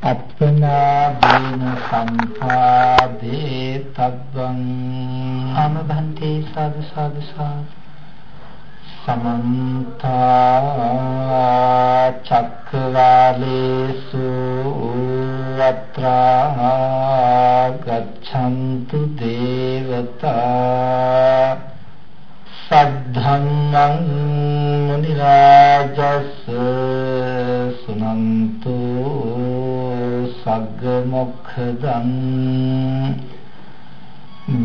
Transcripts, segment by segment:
අප්‍රමාදේන සම්පාදේ තබ්බං ආමභන්තේ සාදු සාදු සමන්ත චක්කවාලේසු අත්‍රා ගච්ඡන්තු දේවතා සද්ධම්මං මුනි රාජස් සුනන්තු සග්ග මොක්ඛදං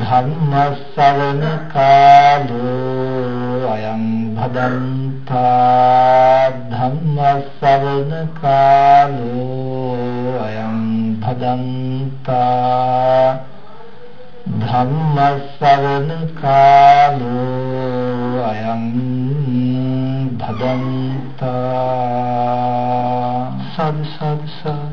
ධම්ම ශ්‍රවණ කාලෝ අයං භදන්තා ධම්ම ශ්‍රවණ කාලෝ අයං භදන්තා ධම්ම ශ්‍රවණ කාලෝ අයං භදන්තා සද් සද් සද්.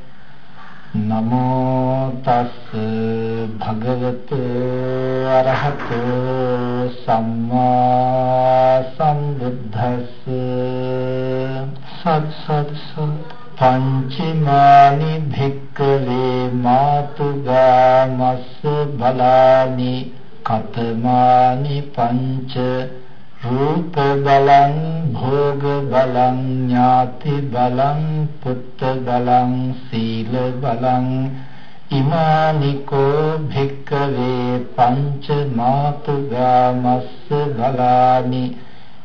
නමෝ තස් භගවතු අරහතෝ සම්මා සම්බුද්දස්ස සත් සත් සත් පංචමානි භික්කවේ මාතුගා මස්ස බලානි කතමානි පංච රූප බලං භෝග බලං ඥාති බලං පුත්ත බලං සීල බලං ඉමානිකෝ භික්කවේ පංච මාතුගා මස්ස බලානි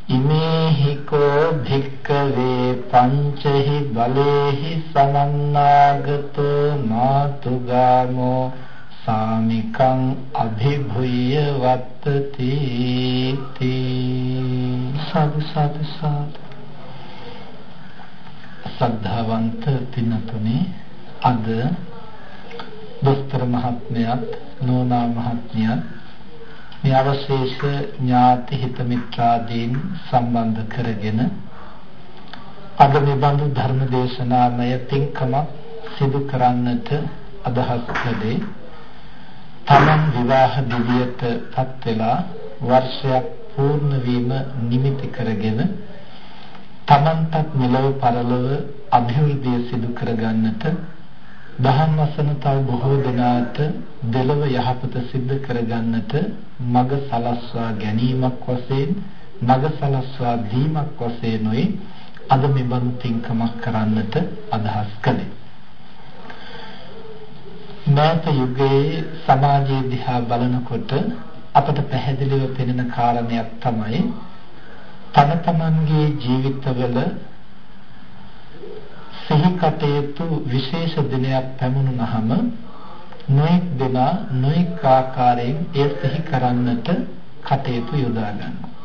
ඉමේහිකෝ භික්කවේ පංචහි බලේහි සමන්නාගතෝ මාතුගාමෝ සාමිකං අභිභුය වත්තති සාදු සාදු සාදු. සද්ධාවන්ත පින්තුනි අද දොස්තර මහත්මයාත් නෝනා මහත්මියත් මේ අවශේෂ ඥාති හිත මිත්‍රාදීන් සම්බන්ධ කරගෙන අද මේ බඳු ධර්ම දේශනාමය පින්කමක් සිදු කරන්නට අදහස් කළේ තමන් විවාහ දිවියටපත් වෙලා වර්ෂයක් පූර්ණ වීම නිමිති කරගෙන තමන්ටත් මෙලොව පරලොව અભිවෘද්ධිය සිදු කරගන්නට දහම් වසන තව බොහෝ දෙනාට දෙලොව යහපත සිද්ධ කරගන්නට මඟ සලස්වා ගැනීමක් වශයෙන් මඟ සලස්වා දීමක් වශයෙන් අද මෙබඳු පින්කමක් කරන්නට අදහස් කළේ. නාත යුගයේ සමාජයේ දිහා බලනකොට අපට පැහැදිලිව පෙනෙන කාරණයක් තමයි තම තමන්ගේ ජීවිතවල සිහි කටයුතු විශේෂ දිනයක් පැමුණුනහම නොඑක් දෙනා නොඑක් ආකාරයෙන් එය සිහි කරන්නට කටයුතු යොදා ගන්නවා.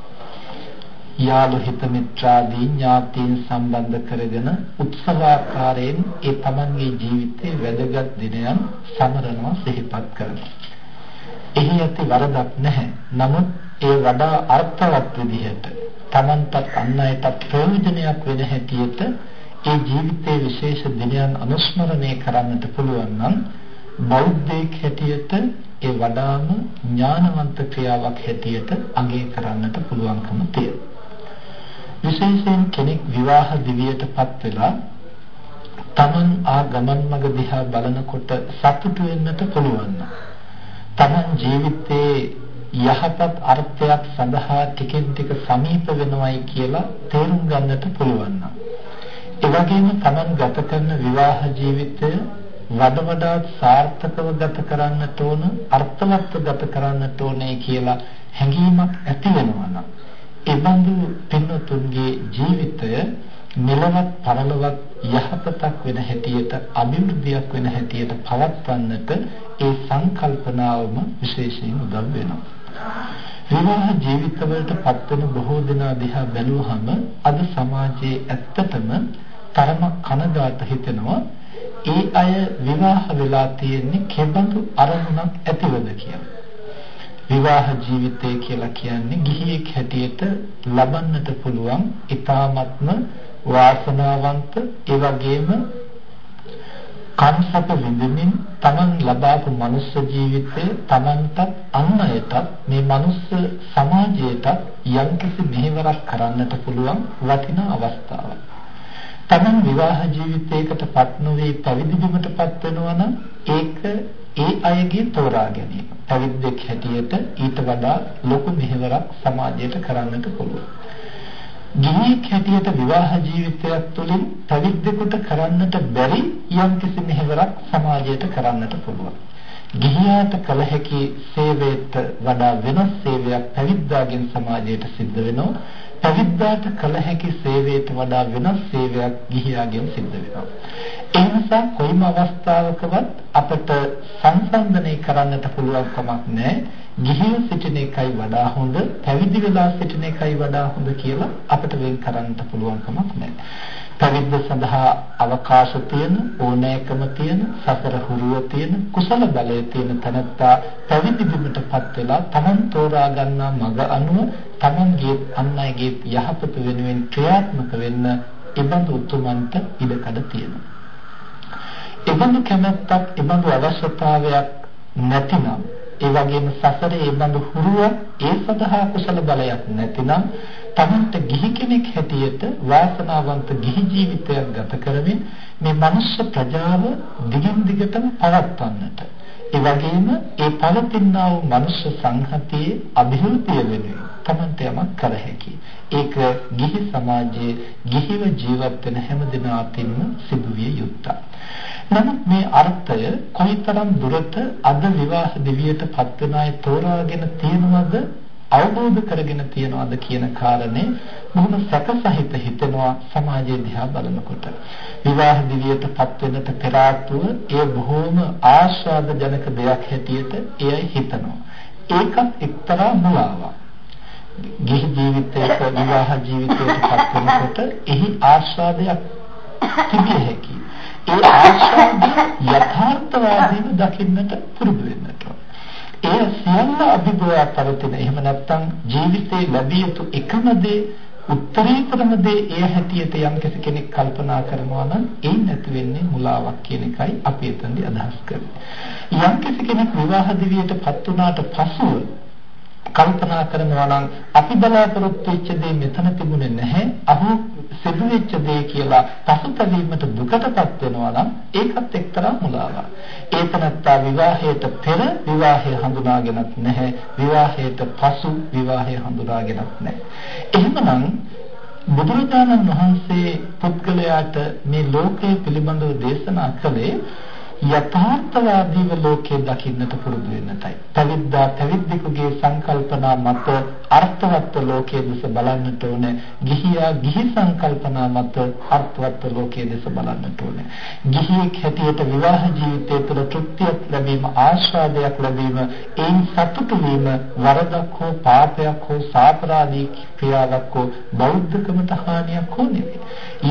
යාළු හිත මිත්‍රාදී ඥාතීන් සම්බන්ධ කරගෙන උත්සවාකාරයෙන් ඒ තමන්ගේ ජීවිතයේ වැදගත් දිනයන් සමරනවා සිහිපත් කරනවා. එහි ඇති වරදක් නැහැ. නමුත් ඒ වඩා අර්ථවත් විදිහට තමන්ටත් අන් අයටත් ප්‍රයෝජනයක් වෙන හැටියට ඒ ජීවිතයේ විශේෂ දිනයන් අනුස්මරණය කරන්නට පුළුවන් නම් බෞද්ධයෙක් හැටියට ඒ වඩාම ඥානවන්ත ක්‍රියාවක් හැටියට අගය කරන්නට පුළුවන්කම තියෙනවා. විශේෂයෙන් කෙනෙක් විවාහ දිවියටපත් වෙලා තමන් ආ ගමන් මඟ දිහා බලනකොට සතුටු වෙන්නට පුළුවන්. තමන් ජීවිතේ යහපත් අර්ථයක් සඳහා ටිකෙන් ටික සමීප වෙනවයි කියලා තේරුම් ගන්නට පුළුවන්. ඒ වගේම තමන් ගත කරන විවාහ ජීවිතය වඩ වඩාත් සාර්ථකව ගත කරන්නට ඕන අර්ථවත්ව ගත කරන්නට ඕනේ කියලා හැඟීමක් ඇති වෙනවා නම් ඒ බඳු පින්වතුන්ගේ ජීවිතය මෙලවත් පරලොවත් යහපතක් වෙන හැටියට අභිවෘද්ධියක් වෙන හැටියට පවත්වන්නට ඒ සංකල්පනාවම විශේෂයෙන් උදව් වෙනවා. විවාහ ජීවිතවලට පත්වන බොහෝ දෙනා දිහා බැලුවහම අද සමාජයේ ඇත්තටම තරම කනගාට හිතෙනවා ඒ අය විවාහ වෙලා තියෙන්නේ කෙබඳු අරමුණක් ඇතිවද කියලා. විවාහ ජීවිතය කියලා කියන්නේ ගිහියෙක් හැටියට ලබන්නට පුළුවන් ඊ타ත්ම වාසනාවන්ත ඒ වගේම කම්සප විඳින්මින් තමන් ලබාපු මනුස්ස ජීවිතය තමන්ටත් අන් අයටත් මේ මනුස්ස සමාජයටත් යම්කිසි මෙහෙවරක් කරන්නට පුළුවන් වටිනා අවස්ථාවක්. තමන් විවාහ ජීවිතයකටපත් නොවේ පැවිදි බිමටපත් වෙනවා නම් ඒක ඒ අයගේ තෝරා ගැනීම. පැවිද්දෙක් හැටියට ඊට වඩා ලොකු මෙහෙවරක් සමාජයට කරන්නට පුළුවන්. ගිහියෙක් හැටියට විවාහ ජීවිතයක් තුළින් පැවිද්දෙකුට කරන්නට බැරි යම්කිසි මෙහෙවරක් සමාජයට කරන්නට පුළුවන්. ගිහියාට කළ හැකි සේවයට වඩා වෙනස් සේවයක් පැවිද්දාගෙන් සමාජයට සිද්ධ වෙනවා. පැවිද්දාට කළ හැකි සේවයට වඩා වෙනස් සේවයක් ගිහියාගෙන් සිද්ධ වෙනවා. ඒ නිසා කොයිම අවස්ථාවකවත් අපට සංසන්දනය කරන්නට පුළුවන් කමක් නැහැ. ගිහිව සිටින එකයි වඩා හොඳ, පැවිදි වෙලා සිටින එකයි වඩා හොඳ කියලා අපට වෙන් කරන්නට පුළුවන් කමක් නැහැ. පැවිද්ද සඳහා අවකාශ තියෙන, ඕනෑකම තියෙන, සසර හුරුව තියෙන, කුසල බලය තියෙන තැනැත්තා පැවිදි බිමටපත් වෙලා තමන් තෝරා ගන්නා මඟ අනුව තමන්ගේ අන් අයගේ යහපත වෙනුවෙන් ක්‍රියාත්මක වෙන්න ඉබඳු උතුමන්ට ඉඩකඩ තියෙනවා. ඉබඳු කැමැත්තක්, ඉබඳු අවශ්‍යතාවයක් නැතිනම් ඒ වගේම සසරේ ඒ බඳු හුරුවක් ඒ සඳහා කුසල බලයක් නැතිනම් තමන්ට ගිහි කෙනෙක් හැටියට වාසනාවන්ත ගිහි ජීවිතයක් ගත කරමින් මේ මනුෂ්‍ය ප්‍රජාව දිගින් දිගටම පවත්වන්නට ඒ වගේම ඒ පවතිනා වූ මනුෂ්‍ය සංහතියේ અભිවෘද්ධිය වෙනුවෙන් තමන්ට යමක් කර හැකියි. ඒක ගිහි සමාජයේ ගිහිව ජීවත් වෙන හැම දිනාටින්ම සිදුවිය යුත්තක්. නමුත් මේ අර්ථය කොයිතරම් දුරට අද විවාහ දිවියට පත් වෙන අය තෝරාගෙන තියෙනවද අවබෝධ කරගෙන තියනවාද කියන කාරණේ බොහොම සැකසහිත හිතෙනවා සමාජයේ දිහා බලනකොට. විවාහ දිවියට පත් වෙනට පෙර ආතුව ඒ බොහොම ආශාදජනක දෙයක් හැටියට එයයි හිතනවා. ඒකත් එක්තරා මුලාවක්. ගිහි ජීවිතයක විවාහ ජීවිතයට පත් වෙනකොට එහි ආශාදයක් තිබිය හැකියි. ඒ ආශාද යථාර්ථවාදීව දකින්නට පුරුදු වෙන්නට. එය සියල්ල අභිභවා පවතින. එහෙම නැත්නම් ජීවිතේ ලැබිය යුතු එකම දේ උත්තරීතරම දේ එය හැටියට යම් කෙනෙක් කල්පනා කරනවා නම් ඒ නැති වෙන්නේ මුලාවක් කියන එකයි අපි එතනදී අදහස් කරන්නේ. යම් කෙනෙක් විවාහ දිවියටපත් වුණාට පසුව කල්පනා කරනවා නම් අපි බලාපොරොත්තු වෙච්ච දේ මෙතන තිබුණේ නැහැ අහෝ සිදු වෙච්ච දේ කියලා පසුතැවීමට දුකටපත් වෙනවා නම් ඒකත් එක්තරා මුලාවක්. ඒතනත්තා විවාහයට පෙර විවාහය හඳුනාගෙනත් නැහැ විවාහයට පසු විවාහය හඳුනාගෙනත් නැහැ. එහෙමනම් බුදුරජාණන් වහන්සේ පුද්ගලයාට මේ ලෝකය පිළිබඳව දේශනා කළේ යථාර්ථවාදීව ලෝකේ දකින්නට පුරුදු වෙන්නටයි. පැවිද්දා පැවිද්දෙකුගේ සංකල්පනා මත අර්ථවත් ලෝකයේ දෙස බලන්නට ඕනේ. ගිහියා ගිහි සංකල්පනා මත අර්ථවත් ලෝකයේ දෙස බලන්නට ඕනේ. ගිහියෙක් හැටියට විවාහ ජීවිතය තුළ තෘප්තියක් ලැබීම, ආශාදයක් ලැබීම, ඒන් සතුටු වීම වරදක් හෝ පාපයක් හෝ සාපරාධී ක්‍රියාවක් හෝ බෞද්ධකමට හානියක් හෝ නෙවෙයි.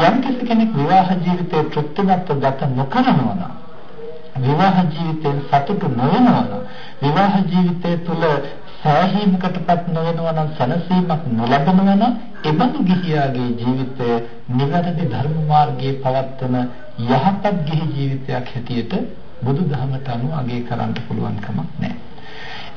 යම් කෙනෙක් විවාහ ජීවිතයේ තෘප්තිමත්ව ගත නොකරනවා නම් විවාහ ජීවිතයෙන් සතුටු නොවෙනවා නම් විවාහ ජීවිතය තුළ සෑහීමකටපත් නොවෙනවා නම් සැනසීමක් නොලබනවා නම් එබඳු ගිහියාගේ ජීවිතය නිවැරදි ධර්ම මාර්ගයේ පවත්වන යහපත් ගිහි ජීවිතයක් හැටියට බුදුදහමට අනුව අගය කරන්න පුළුවන් කමක් නැහැ.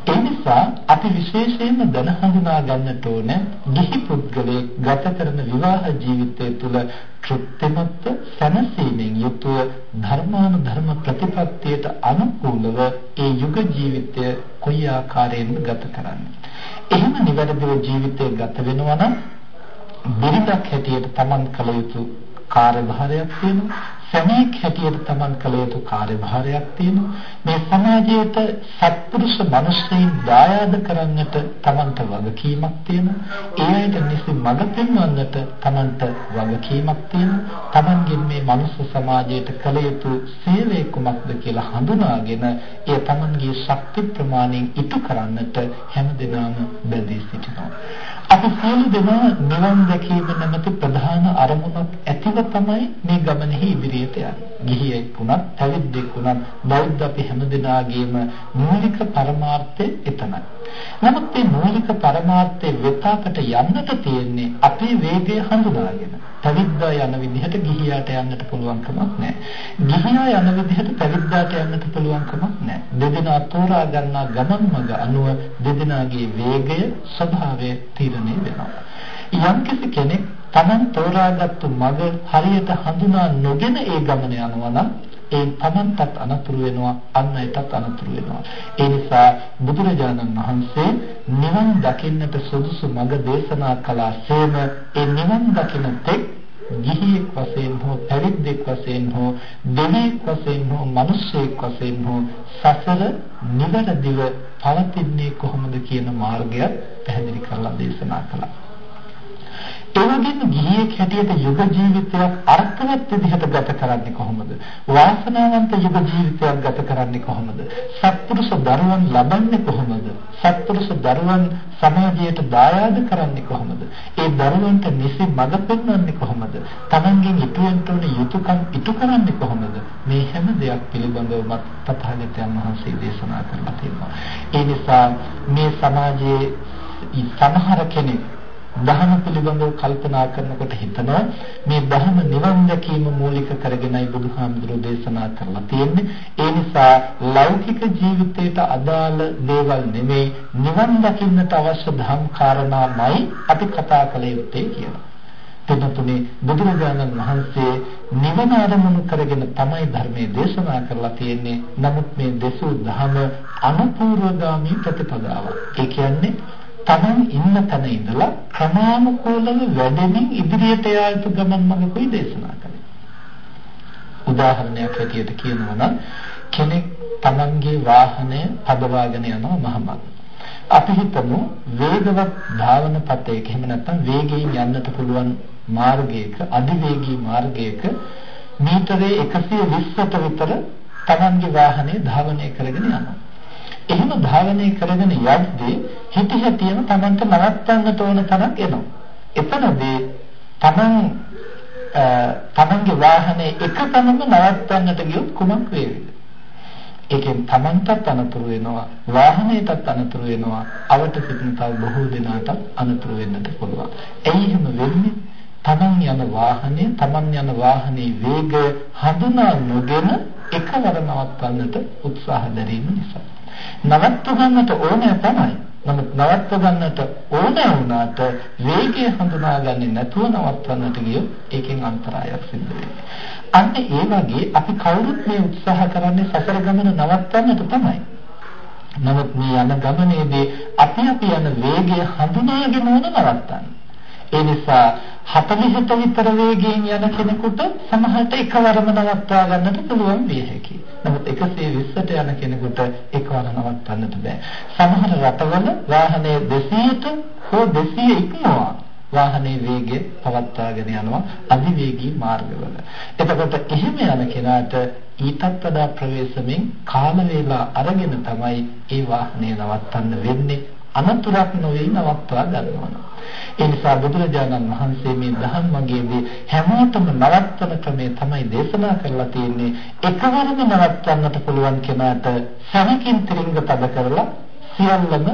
ඒ නිසා අපි විශේෂයෙන්ම දැන හඳුනා ගන්නට ඕන ගිහි පුද්ගලයෙක් ගත කරන විවාහ ජීවිතය තුළ තෘප්තිමත් සැනසීමෙන් යුතුව ධර්මානුධර්ම ප්‍රතිපත්තියට අනුකූලව ඒ යුග ජීවිතය කොයි ආකාරයෙන්ද ගත කරන්නේ. එහෙම නිවැරදිව ජීවිතය ගත වෙනවා නම් බිරිඳක් හැටියට Taman කළ යුතු කාර්යභාරයක් තියෙනවා. සැමියෙක් හැටියට Taman කළ යුතු කාර්යභාරයක් තියෙනවා. මේ සමාජයට සත්පුරුෂ මිනිස්සුන් දායාද කරන්නට Tamanට වගකීමක් තියෙනවා. ඒ අයට නිසි මඟ පෙන්වන්නට Tamanට වගකීමක් තියෙනවා. Tamanගෙන් මේ මනුස්ස සමාජයට කළ යුතු සේවය කුමක්ද කියලා හඳුනාගෙන ඒ Tamanගේ ශක්ති ප්‍රමාණයෙන් ඉටු කරන්නට හැමදෙනාම බැඳී සිටිනවා. අපි සියලු දෙනා නිවන් දැකීම නැමැති ප්‍රධාන අරමුණක් ඇති අනුව තමයි මේ ගමනේ ඉදිරියට යන්නේ. ගිහියෙක් වුණත්, පැවිද්දෙක් වුණත් බෞද්ධ අපි හැමදෙනාගේම මූලික පරමාර්ථය එතනයි. නමුත් මේ මූලික පරමාර්ථය වෙත අපට යන්නට තියෙන්නේ අපේ වේගය හඳුනාගෙන. පැවිද්දා යන විදිහට ගිහියාට යන්නට පුළුවන් කමක් නැහැ. ගිහියා යන විදිහට පැවිද්දාට යන්නට පුළුවන් කමක් නැහැ. දෙදෙනා තෝරා ගන්නා ගමන් මඟ අනුව දෙදෙනාගේ වේගය ස්වභාවය තීරණය වෙනවා. යම්කිසි කෙනෙක් Taman තෝරාගත්තු මඟ හරියට හඳුනා නොගෙන ඒ ගමන යනවා නම් ඒ Tamanටත් අනතුරු වෙනවා අන් අයටත් අනතුරු වෙනවා. ඒ නිසා බුදුරජාණන් වහන්සේ නිවන් දකින්නට සුදුසු මඟ දේශනා කළාseම ඒ නිවන් දකින්න තෙක් ගිහියෙක් වශයෙන් හෝ පැවිද්දෙක් වශයෙන් හෝ දෙවියෙක් වශයෙන් හෝ මිනිසෙක් වශයෙන් හෝ සසර නිවැරදිව පවතින්නේ කොහොමද කියන මාර්ගය පැහැදිලි කරලා දේශනා කළා. ඒ වගේම ගිහියෙක් හැටියට යුග ජීවිතයක් අර්ථවත් විදිහට ගත කරන්නේ කොහොමද? වාසනාවන්ත යුග ජීවිතයක් ගත කරන්නේ කොහොමද? සත්පුරුෂ දරුවන් ලබන්නේ කොහොමද? සත්පුරුෂ දරුවන් සමාජයට දායාද කරන්නේ කොහොමද? ඒ දරුවන්ට නිසි මඟ පෙන්වන්නේ කොහොමද? Tamanගෙන් ඉටුවෙන්ට ඕන යුතුයකම් ඉටු කරන්නේ කොහොමද? මේ හැම දෙයක් පිළිබඳව තථාගතයන් වහන්සේ දේශනා කරලා තියෙනවා. ඒ නිසා මේ සමාජයේ සමහර කෙනෙක් දහම පිළිබඳව කල්පනා කරනකොට හිතනවා මේ දහම නිවන් දැකීම මූලික කරගෙනයි බුදුහාමුදුරෝ දේශනා කරලා තියෙන්නේ. ඒ නිසා ලෞකික ජීවිතයට අදාළ දේවල් නෙමෙයි නිවන් දකින්නට අවශ්‍ය ධම් කාරණාමයි අපි කතා කළ යුත්තේ කියලා. එතනතුනේ බුදුරජාණන් වහන්සේ නිවන අරමුණු කරගෙන තමයි ධර්මයේ දේශනා කරලා තියෙන්නේ. නමුත් මේ දෙසූ ධම අනුපූර්වගාමී ප්‍රතිපදාවක්. ඒ කියන්නේ තමන් ඉන්න තැන ඉඳලා ක්‍රමානුකූලව වැඩෙමින් ඉදිරියට යා යුතු ගමන් මඟකුයි දේශනා කළේ. උදාහරණයක් හැටියට කියනවා නම් කෙනෙක් තමන්ගේ වාහනය පදවාගෙන යනවා මහමග. අපි හිතමු වේගවත් ධාවන පතයක එහෙම නැත්නම් වේගයෙන් යන්නට පුළුවන් මාර්ගයක අධිවේගී මාර්ගයක මීටරේ 120ට විතර තමන්ගේ වාහනේ ධාවනය කරගෙන යනවා. එහෙම ධාවනය කරගෙන යද්දී හිත හිතියම Tamanට නවත්තන්නට ඕන තරක් එනවා. එතනදී Taman Tamanගේ වාහනේ එක තැනම නවත්තන්නට ගියොත් කුමක් වේවිද? ඒකෙන් Tamanටත් අනතුරු වෙනවා, වාහනයටත් අනතුරු වෙනවා, අවට සිටින තව බොහෝ දෙනාට අනතුරු වෙන්නට පුළුවන්. එයි එහෙම වෙන්නේ තමන් යන වාහනේ තමන් යන වාහනේ වේගය හඳුනා නොගෙන එකවර නවත්වන්නට උත්සාහ දැරීම නිසා නවත්ව ගන්නට ඕනෑ තමයි. නමුත් නවත්ව ගන්නට ඕනෑ වුණාට වේගය හඳුනාගන්නේ නැතුව නවත්වන්නට ගියොත් ඒකෙන් අන්තරායක් සිද්ධ වෙනවා. අන්න ඒ වගේ අපි කවුරුත් මේ උත්සාහ කරන්නේ සසර ගමන නවත්වන්නට තමයි. නමුත් මේ යන ගමනේදී අපි අපි යන වේගය හඳුනාගෙන ඕන නවත්තන්න. ඒ නිසා 40ට විතර වේගයෙන් යන කෙනෙකුට සමහරට එකවරම නවත්වා ගන්නට පුළුවන් විය හැකියි. නමුත් 120ට යන කෙනෙකුට එකවර නවත්තන්නට බෑ. සමහර රටවල වාහනය 200ට හෝ 200 ඉක්මවා වාහනේ වේගය පවත්වාගෙන යනවා අධිවේගී මාර්ගවල. එතකොට එහෙම යන කෙනාට ඊටත් වඩා ප්‍රවේශමෙන් කාල වේලා අරගෙන තමයි ඒ වාහනය නවත්තන්න වෙන්නේ. අනතුරක් නොවේ නවත්වා ගන්නවා. ඒ නිසා බුදුරජාණන් වහන්සේ මේ දහම් මගේදී හැමෝටම නවත්තන ක්‍රමය තමයි දේශනා කරලා තියෙන්නේ. එකවරම නවත්තන්නට පුළුවන් කෙනාට සමකින් ත්‍රිංග පද කරලා සියල්ලම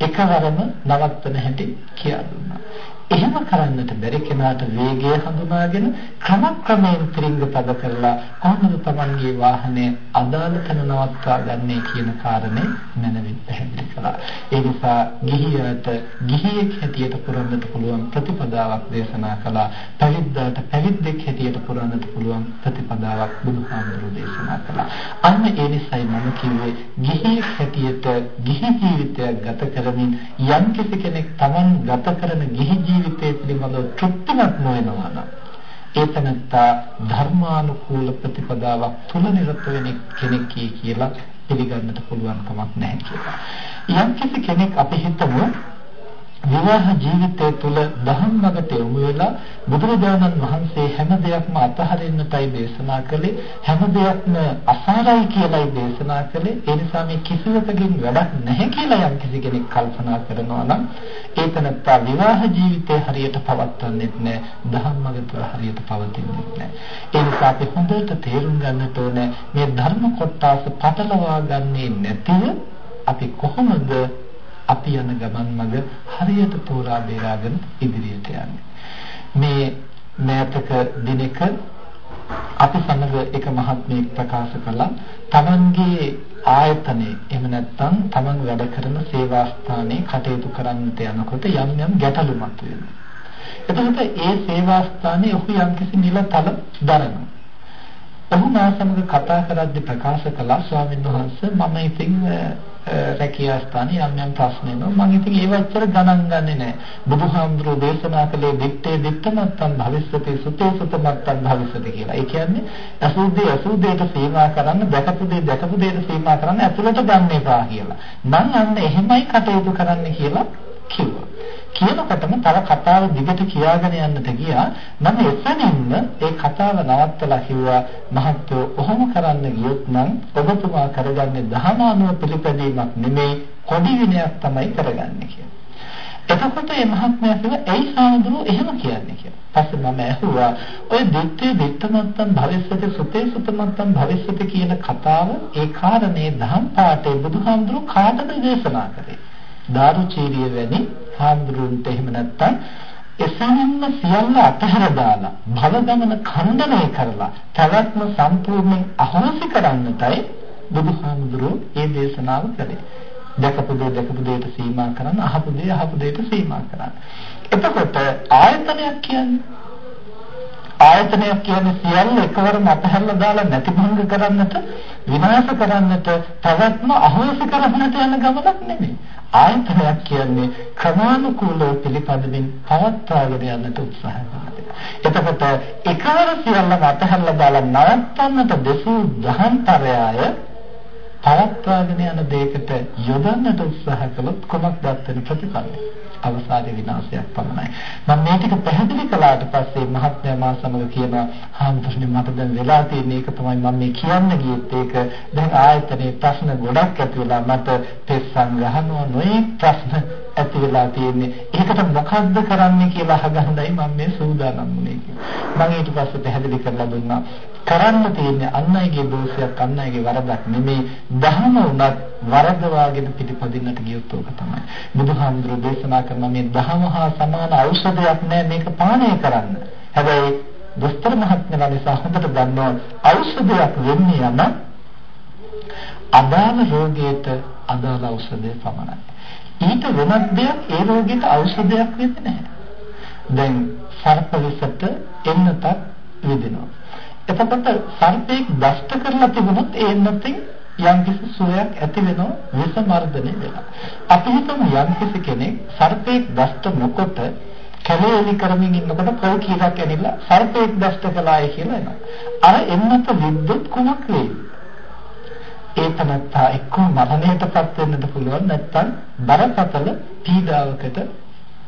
එකවරම නවත්තන හැටි කියා දුන්නා. එහෙම කරන්නට බැරි කෙනාට වේගය හඳුනාගෙන ක්‍රමක්‍රමයෙන් ත්‍රිංග පද කරලා කොහොමද Tamanගේ වාහනේ අදාළ තැන නවත්වා ගන්නේ කියන කාරණේ මනවින් පැහැදිලි කළා. ඒ නිසා ගිහියට ගිහියෙක් හැටියට පුරන්නට පුළුවන් ප්‍රතිපදාවක් දේශනා කළා. පැවිද්දාට පැවිද්දෙක් හැටියට පුරන්නට පුළුවන් ප්‍රතිපදාවක් බුදුහාමුදුරුවෝ දේශනා කළා. අන්න ඒ නිසයි මම කිව්වේ ගිහියෙක් හැටියට ගිහි ජීවිතයක් ගත කරමින් යම් කෙනෙක් Taman ගත කරන ගිහි ජීවිතය පිළිබඳව තෘප්තිමත් නොවෙනවා නම් ඒ තනත්තා ධර්මානුකූල ප්‍රතිපදාවක් තුල නිරත වෙන කෙනෙක් කියලා පිළිගන්නට පුළුවන් කමක් නැහැ කියලා. යම් කෙනෙක් අපි හිතමු විවාහ ජීවිතය තුළ ධම්මකට යොමු වෙලා බුදුරජාණන් වහන්සේ හැම දෙයක්ම අතහරින්නටයි දේශනා කළේ හැම දෙයක්ම අසාරයි කියලායි දේශනා කළේ. ඒ නිසා මේ කිසිවකකින් වැඩක් නැහැ කියලා යම් කිසි කෙනෙක් කල්පනා කරනවා නම් ඒ තනත්තා විවාහ ජීවිතය හරියට පවත්වන්නෙත් නැහැ ධම්මක තුළ හරියට පවතින්නෙත් නැහැ ඒ නිසා අපි හොඳට තේරුම් ගන්නට ඕනේ මේ ධර්ම කොටස පටලවා ගන්නේ නැතිව අපි කොහොමද අපි යන ගමන් මඟ හරියට තෝරා බේරාගෙන ඉදිරියට යන්නේ. මේ මෑතක දිනක අපි සමග එක මහත්මයෙක් ප්‍රකාශ කළා තමන්ගේ ආයතනයේ එහෙම නැත්නම් තමන් වැඩ කරන සේවා ස්ථානයේ කටයුතු කරන්නට යනකොට යම් යම් ගැටලු මතුවෙනවා. එතකොට ඒ සේවා ස්ථානයේ ඔහු යම්කිසි නිලතල දරනවා. ඔහු මා සමග කතා කරද්දී ප්‍රකාශ කළා ස්වාමීන් වහන්සේ මම ඉතින් රැකියා ස්ථානයේ යම් යම් ප්‍රශ්න එනවා මම ඉතින් ඒව ඇත්තට ගණන් ගන්නෙ නෑ බුදුහාමුදුරුවෝ දේශනා කළේ දිත්තේ දිත්තමත්තන් භවිස්සති සුතේ සුතමත්තන් භවිස්සති කියලා. ඒ කියන්නේ අසුද්ධි අසුද්ධියට සීමා කරන්න දැකපු දේ දැකපු දෙයට සීමා කරන්න ඇතුළට ගන්න එපා කියලා. මම අන්න එහෙමයි කටයුතු කරන්න කියලා කිව්වා. කියනකොටම තව කතාව දිගට කියාගෙන යන්නට ගියා මම එතනින්ම ඒ කතාව නවත්තලා කිව්වා මහත්තයෝ ඔහොම කරන්න ගියොත් නම් ඔබතුමා කරගන්නේ දහමානුව පිළිපැදීමක් නෙමෙයි කොඩි විනයක් තමයි කරගන්නේ කියලා. එතකොට මේ මහත්මයා කිව්වා ඇයි සාමුදුරු එහෙම කියන්නේ කියලා. පස්සේ මම ඇහුවා ඔය දෙත්තේ දෙත්තමත්තන් භවිස්සති සුතේ සුතමත්තන් භවිස්සති කියන කතාව ඒ කාරණේ දහම් පාඩේ බුදුහාමුදුරු කාටද දේශනා කරේ? දාරුචීරිය වැනි හාමුදුරුවන්ට එහෙම නැත්තම් එසැනින්ම සියල්ල අතහැර දාලා භව ගමන ඛණ්ඩනය කරලා පැවැත්ම සම්පූර්ණයෙන් අහෝසි කරන්නටයි බුදුහාමුදුරුවෝ මේ දේශනාව කළේ. දැකපු දේ දැකපු දෙයට සීමා කරන්න අහපු දේ අහපු දෙයට සීමා කරන්න. එතකොට ආයතනයක් කියන්නේ ආයතනයක් කියන්නේ සියල්ල එකවරම අතහැරලා දාලා නැතිභංග කරන්නට විනාශ කරන්නට පැවැත්ම අහෝසි කරන්නට යන ගමනක් නෙමෙයි. ආයතනයක් කියන්නේ ක්‍රමානුකූලව පිළිපදමින් පවත්වාගෙන යන්නට උත්සාහ කරනවා. එතකොට එකවර සියල්ලම අතහැරලා දාලා නවත්තන්නට දෙසූ දහම්තරයය පවත්වාගෙන යන දෙයකට යොදන්නට උත්සාහ කළොත් කොමක් දත්තන ප්‍රතිඵලයි. අවසානයේ විනාශයක් පමණයි. මම මේ ටික පැහැදිලි කළාට පස්සේ මහත්මයා මා සමග කියනවා හාමුදුරනේ මට දැන් වෙලා තියෙන එක තමයි මම මේ කියන්න ගියෙත් ඒක දැන් ආයතනයේ ප්‍රශ්න ගොඩක් ඇති වෙලා මට පෙස්සන් ගහනවා නොයේ ප්‍රශ්න ඇති වෙලා තියෙන්නේ. ඒකට මොකද්ද කරන්නේ කියලා අහගන්නයි මම මේ සූදානම් වුණේ කියලා. මම ඊට පස්සේ පැහැදිලි කරලා දුන්නා. කරන්න තියෙන්නේ අන් අයගේ දෝෂයක් අන් අයගේ වරදක් නෙමෙයි. දහම උනත් වරදවාගෙන පිළිපදින්නට ගියොත් ඕක තමයි. බුදුහාමුදුරුවෝ දේශනා කරන මේ දහම හා සමාන ඖෂධයක් නෑ මේක පානය කරන්න. හැබැයි දොස්තර මහත්මයා නිසා හොඳට දන්නවා ඖෂධයක් වෙන්නේ යන අදාළ රෝගයට අදාළ ඖෂධය පමණයි. ඊට වෙනත් දෙයක් ඒ රෝගයට ඖෂධයක් වෙන්නේ නැහැ. දැන් සර්ප විසට එන්නතත් විදිනවා. එතකොට සර්පෙක් දෂ්ට කරලා තිබුණොත් ඒ එන්නතින් යම්කිසි සුවයක් ඇති වෙනවා විස මර්ධනය වෙලා. අපි හිතමු යම්කිසි කෙනෙක් සර්පෙක් දෂ්ට නොකොට කැලේලි කරමින් ඉන්නකොට පොල් කීයක් ඇනිලා සර්පෙක් දෂ්ට කළාය කියලා එනවා. අර එන්නත විද්‍යුත් කුමක් වෙයි? ඒ තනත්තා එක්ක මරණයටපත් වෙන්නට පුළුවන් නැත්නම් බරපතල පීඩාවකට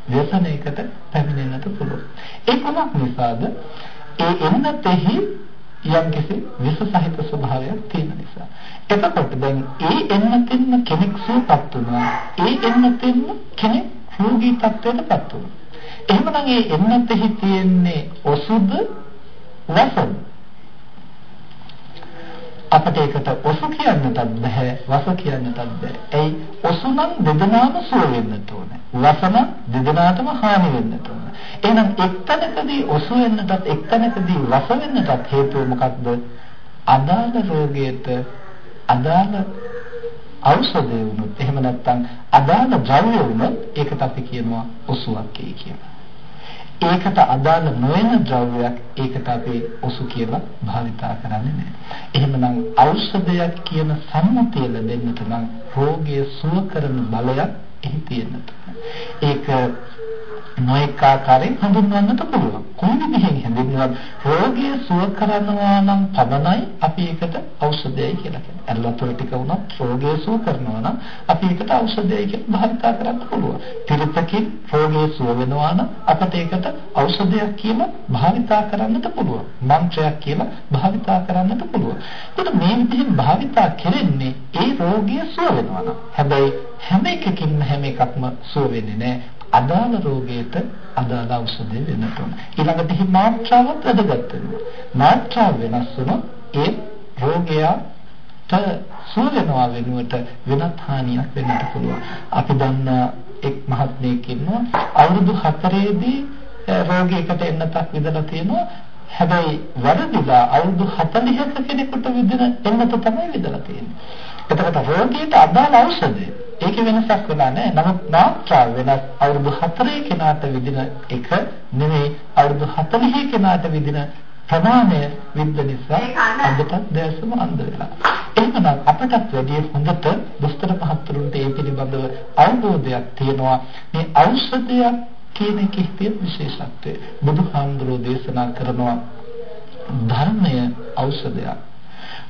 ව්‍යසනයකට පැමිණෙන්නට පුළුවන්. ඒ කුමක් නිසාද? ඒ එන්නතෙහි යම්කිසි විස සහිත ස්වභාවයක් තියෙන නිසා. එතකොට දැන් ඒ එන්නතින්ම කෙනෙක් සුවපත් වුණා. ඒ එන්නතින්ම කෙනෙක් රෝගී තත්ත්වයටපත් වුණා. එහෙමනම් ඒ එන්නතෙහි තියෙන්නේ ඔසුද වසද අපට ඒකට ඔසු කියන්නටත් බෑ වස කියන්නටත් බෑ. ඇයි ඔසු නම් දෙදෙනාම සුව වෙන්නට ඕනේ. වස නම් දෙදෙනාටම හානි වෙන්නට ඕනේ. එහෙනම් එක්තැනකදී ඔසු වෙන්නටත් එක්තැනකදී වස වෙන්නටත් හේතුව මොකක්ද? අදාළ රෝගයට අදාළ ඖෂධය වුණොත් එහෙම නැත්නම් අදාළ ද්‍රව්‍ය වුණොත් ඒකට අපි කියනවා ඔසුවක් කියලා. ඒකට අදාළ නොවන ද්‍රව්‍යයක් ඒකට අපි ඔසු කියලා භාවිතා කරන්නේ නැහැ. එහෙමනම් ඖෂධයක් කියන සම්මුතිය ලැබෙන්නට නම් රෝගය සුව කරන බලයක් එහි තියෙන්නට ඒක නොඑක ආකාරයෙන් හඳුන්වන්නට පුළුවන්. කොයි විදිහෙන් හඳුන්වනවද? රෝගය සුව කරනවා නම් පමණයි අපි ඒකට ඖෂධයයි කියලා කියන්නේ. ඇල්ලතොල ටික වුණත් රෝගය සුව කරනවා නම් අපි ඒකට ඖෂධයයි කියලා භාවිතා කරන්න පුළුවන්. තිරතකින් රෝගය සුව වෙනවා නම් අපිට ඒකට ඖෂධයක් කියලා භාවිතා කරන්නට පුළුවන්. මන්ත්‍රයක් කියලා භාවිතා කරන්නට පුළුවන්. ඒකට මේ විදිහෙන් භාවිතා කෙරෙන්නේ ඒ රෝගය සුව වෙනවා නම්. හැබැයි හැම එකකින්ම හැම එකක්ම සුව වෙන්නේ නැහැ. අදාළ රෝගයට අදාළ ඖෂධය වෙන්නට ඕන. ඊළඟට හි මාත්‍රාවත් වැදගත් වෙනවා. මාත්‍රාව වෙනස් වුණොත් ඒ රෝගයට සුව වෙනවා වෙනුවට වෙනත් හානියක් වෙන්නට පුළුවන්. අපි දන්න එක් මහත්මයෙක් ඉන්නවා අවුරුදු 4ේදී රෝගයකට එන්නතක් විදලා තියෙනවා. හැබැයි වැරදිලා අවුරුදු 40ක කෙනෙකුට විදින එන්නත තමයි විදලා තියෙන්නේ. එතකොට රෝගියට අදාළ ඖෂධය ඒකේ වෙනසක් වෙලා නැහැ. නමුත් මාත්‍රාව වෙනස් අවුරුදු 4 කෙනාට විදින එක නෙවෙයි අවුරුදු 40 කෙනාට විදින ප්‍රමාණය විද්ද නිසා අදටත් දැසම අන්ධ වෙලා. එහෙමනම් අපටත් වැඩි හොඳට දුස්තර මහත්තුරුන්ට ඒ පිළිබඳව අවබෝධයක් තියෙනවා. මේ ඖෂධයක් කියන එකේ තියෙන විශේෂත්වය. බුදුහාමුදුරෝ දේශනා කරනවා ධර්මය ඖෂධයක්.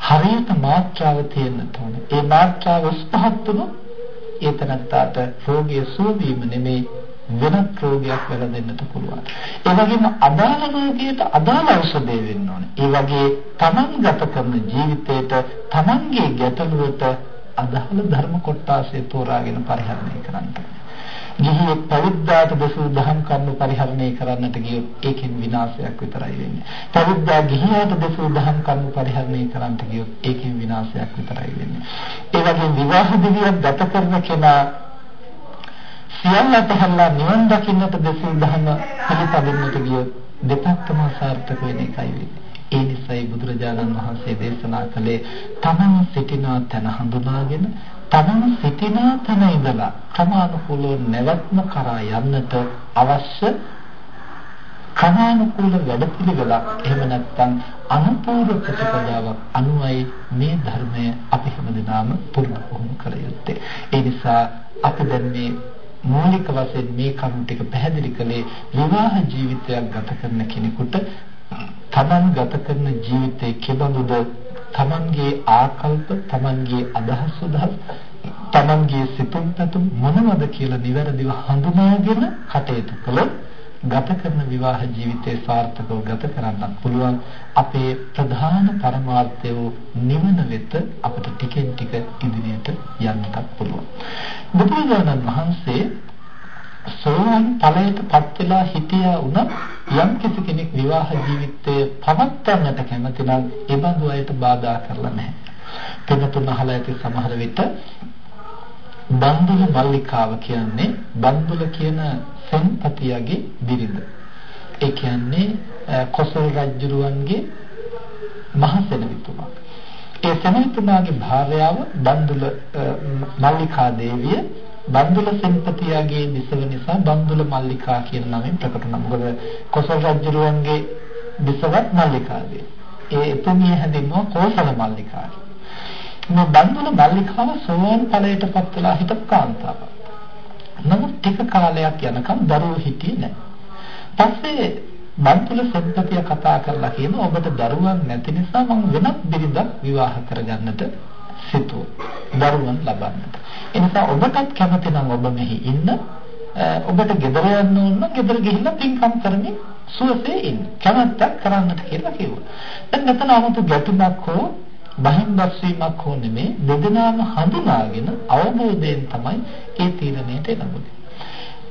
හරියට මාත්‍රාව තියෙන්න ඕනේ. ඒ මාත්‍රාව ස්පහත් වුණොත් ඒ තනත්තාට රෝගය සුව වීම නෙමේ වෙනත් රෝගයක් වැළඳෙන්නට පුළුවන්. ඒ වගේම අදාළ රෝගයට අදාළ ඖෂධය වෙන්න ඕනේ. ඒ වගේ Taman ගත කරන ජීවිතයට Tamanගේ ගැටලුවට අදාළ ධර්ම කොටාසේ තෝරාගෙන පරිහරණය කරන්න ඕනේ. ගිහියෙක් පැවිද්දාට දසූ දහම් කරුණු පරිහරණය කරන්නට ගියොත් ඒකෙන් විනාශයක් විතරයි වෙන්නේ. පැවිද්දා ගිහියාට දසූ දහම් කරුණු පරිහරණය කරන්නට ගියොත් ඒකෙන් විනාශයක් විතරයි වෙන්නේ. ඒ වගේම විවාහ දිවියක් ගත කරන කෙනා සියල්ලට හැල්ලා නිවන් දකින්නට දසූ දහම පිළිපදින්නට ගියොත් දෙපැත්තම සාර්ථක වෙන එකයි වෙන්නේ. ඒ නිසායි බුදුරජාණන් වහන්සේ දේශනා කළේ තමන් සිටින තැන හඳුනාගෙන තමන් සිටින තැන ඉඳලා ක්‍රමානුකූලව නැවත්ම කරා යන්නට අවශ්‍ය ක්‍රමානුකූල වැඩපිළිවෙලක් එහෙම නැත්නම් අනුපූර්ව ප්‍රතිපදාවක් අනුවයි මේ ධර්මය අපි හැමදෙනාම පුරුදු පුහුණු කළ යුත්තේ. ඒ නිසා අපි දැන් මේ මූලික වශයෙන් මේ කරුණු ටික පැහැදිලි කළේ විවාහ ජීවිතයක් ගත කරන කෙනෙකුට තමන් ගත කරන ජීවිතයේ කෙබඳුද තමන්ගේ ආකල්ප තමන්ගේ අදහස් උදහස් තමන්ගේ සිතුම් පැතුම් මොනවද කියලා නිවැරදිව හඳුනාගෙන කටයුතු කළොත් ගත කරන විවාහ ජීවිතය සාර්ථකව ගත කරන්නත් පුළුවන්. අපේ ප්‍රධාන පරමාර්ථය නිවන වෙත අපිට ටිකෙන් ටික ඉදිරියට යන්නත් පුළුවන්. බුදුරජාණන් වහන්සේ සෝවාන් ඵලයට පත් වෙලා හිටියා වුණා යම් කිසි කෙනෙක් විවාහ ජීවිතය පවත්වන්නට කැමති නම් ඒ බඳු අයට බාධා කරලා නැහැ. පිටුතුන් අහලා ඇති සමහර විට බන්දුල මල්ලිකාව කියන්නේ බන්දුල කියන සෙන්පතියගේ බිරිඳ. ඒ කියන්නේ කොසල් රජුරුවන්ගේ මහසෙනවිතුමා. ඒ සෙනවිතුමාගේ භාර්යාව බන්දුල මල්ලිකා දේවිය බන්දුල සෙන්පතියාගේ දිසව නිසා බන්දුල මල්ලිකා කියන නමින් ප්‍රකට වුණා. මොකද කොසල් රජුරුවන්ගේ දිසවත් මල්ලිකාවේ. ඒ එතුමිය හැඳින්වුවා කෝසල මල්ලිකා. මේ බන්දුල මල්ලිකාව සෝවාන් ඵලයට පත් වෙලා හිටපු කාන්තාවක්. නමුත් ටික කාලයක් යනකම් දරුවෝ හිටියේ නැහැ. පස්සේ බන්තුල සෙන්පතිය කතා කරලා කියන ඔබට දරුවන් නැති නිසා මම වෙනත් බිරිඳක් විවාහ කරගන්නට සිතුවා. දරුවන් ලබන්නට. ඒ නිසා ඔබටත් කැමති නම් ඔබ මෙහි ඉන්න ඔබට ගෙදර යන්න ඕන නම් ගෙදර ගිහිල්ලා පින්කම් කරමින් සුවසේ ඉන්න. කැමැත්තක් කරන්නට කියලා කිව්වා. දැන් මෙතන 아무තු ගැටුමක් හෝ බහින්දස් වීමක් හෝ නෙමේ දෙදෙනාම හඳුනාගෙන අවබෝධයෙන් තමයි ඒ තීරණයට එළඹුනේ.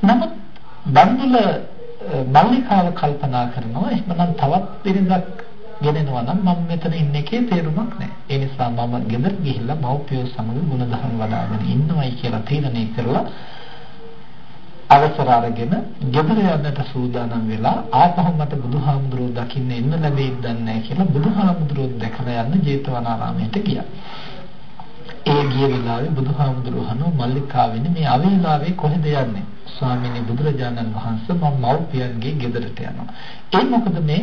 නමුත් බන්දුල මල්ලිකාව කල්පනා කරනවා එහෙනම් තවත් බිරිඳක් ගෙනෙනවා නම් මම මෙතන ඉන්න එකේ තේරුමක් නැහැ. ඒ නිසා මම ගෙදර ගිහිල්ලා මව්පියෝ සමග ගුණධර්ම වඩ아가න ඉන්නවයි කියලා තීරණය කරලා අවසර අරගෙන ගෙදර යන්නට සූදානම් වෙලා ආපහු මට බුදුහාමුදුරුවෝ දකින්න එන්න ලැබෙයිද දන්නේ කියලා බුදුහාමුදුරුවෝ දැකලා යන්න ජේතවනාරාමයට ගියා. ඒ ගිය වෙලාවේ බුදුහාමුදුරුවෝ හනෝ මල්ලිකාවෙනි මේ අවේලාවේ කොහෙද යන්නේ? ස්වාමීනි බුදුරජාණන් වහන්සේ මම මව්පියන්ගේ ගෙදරට යනවා. ඒ මොකද මේ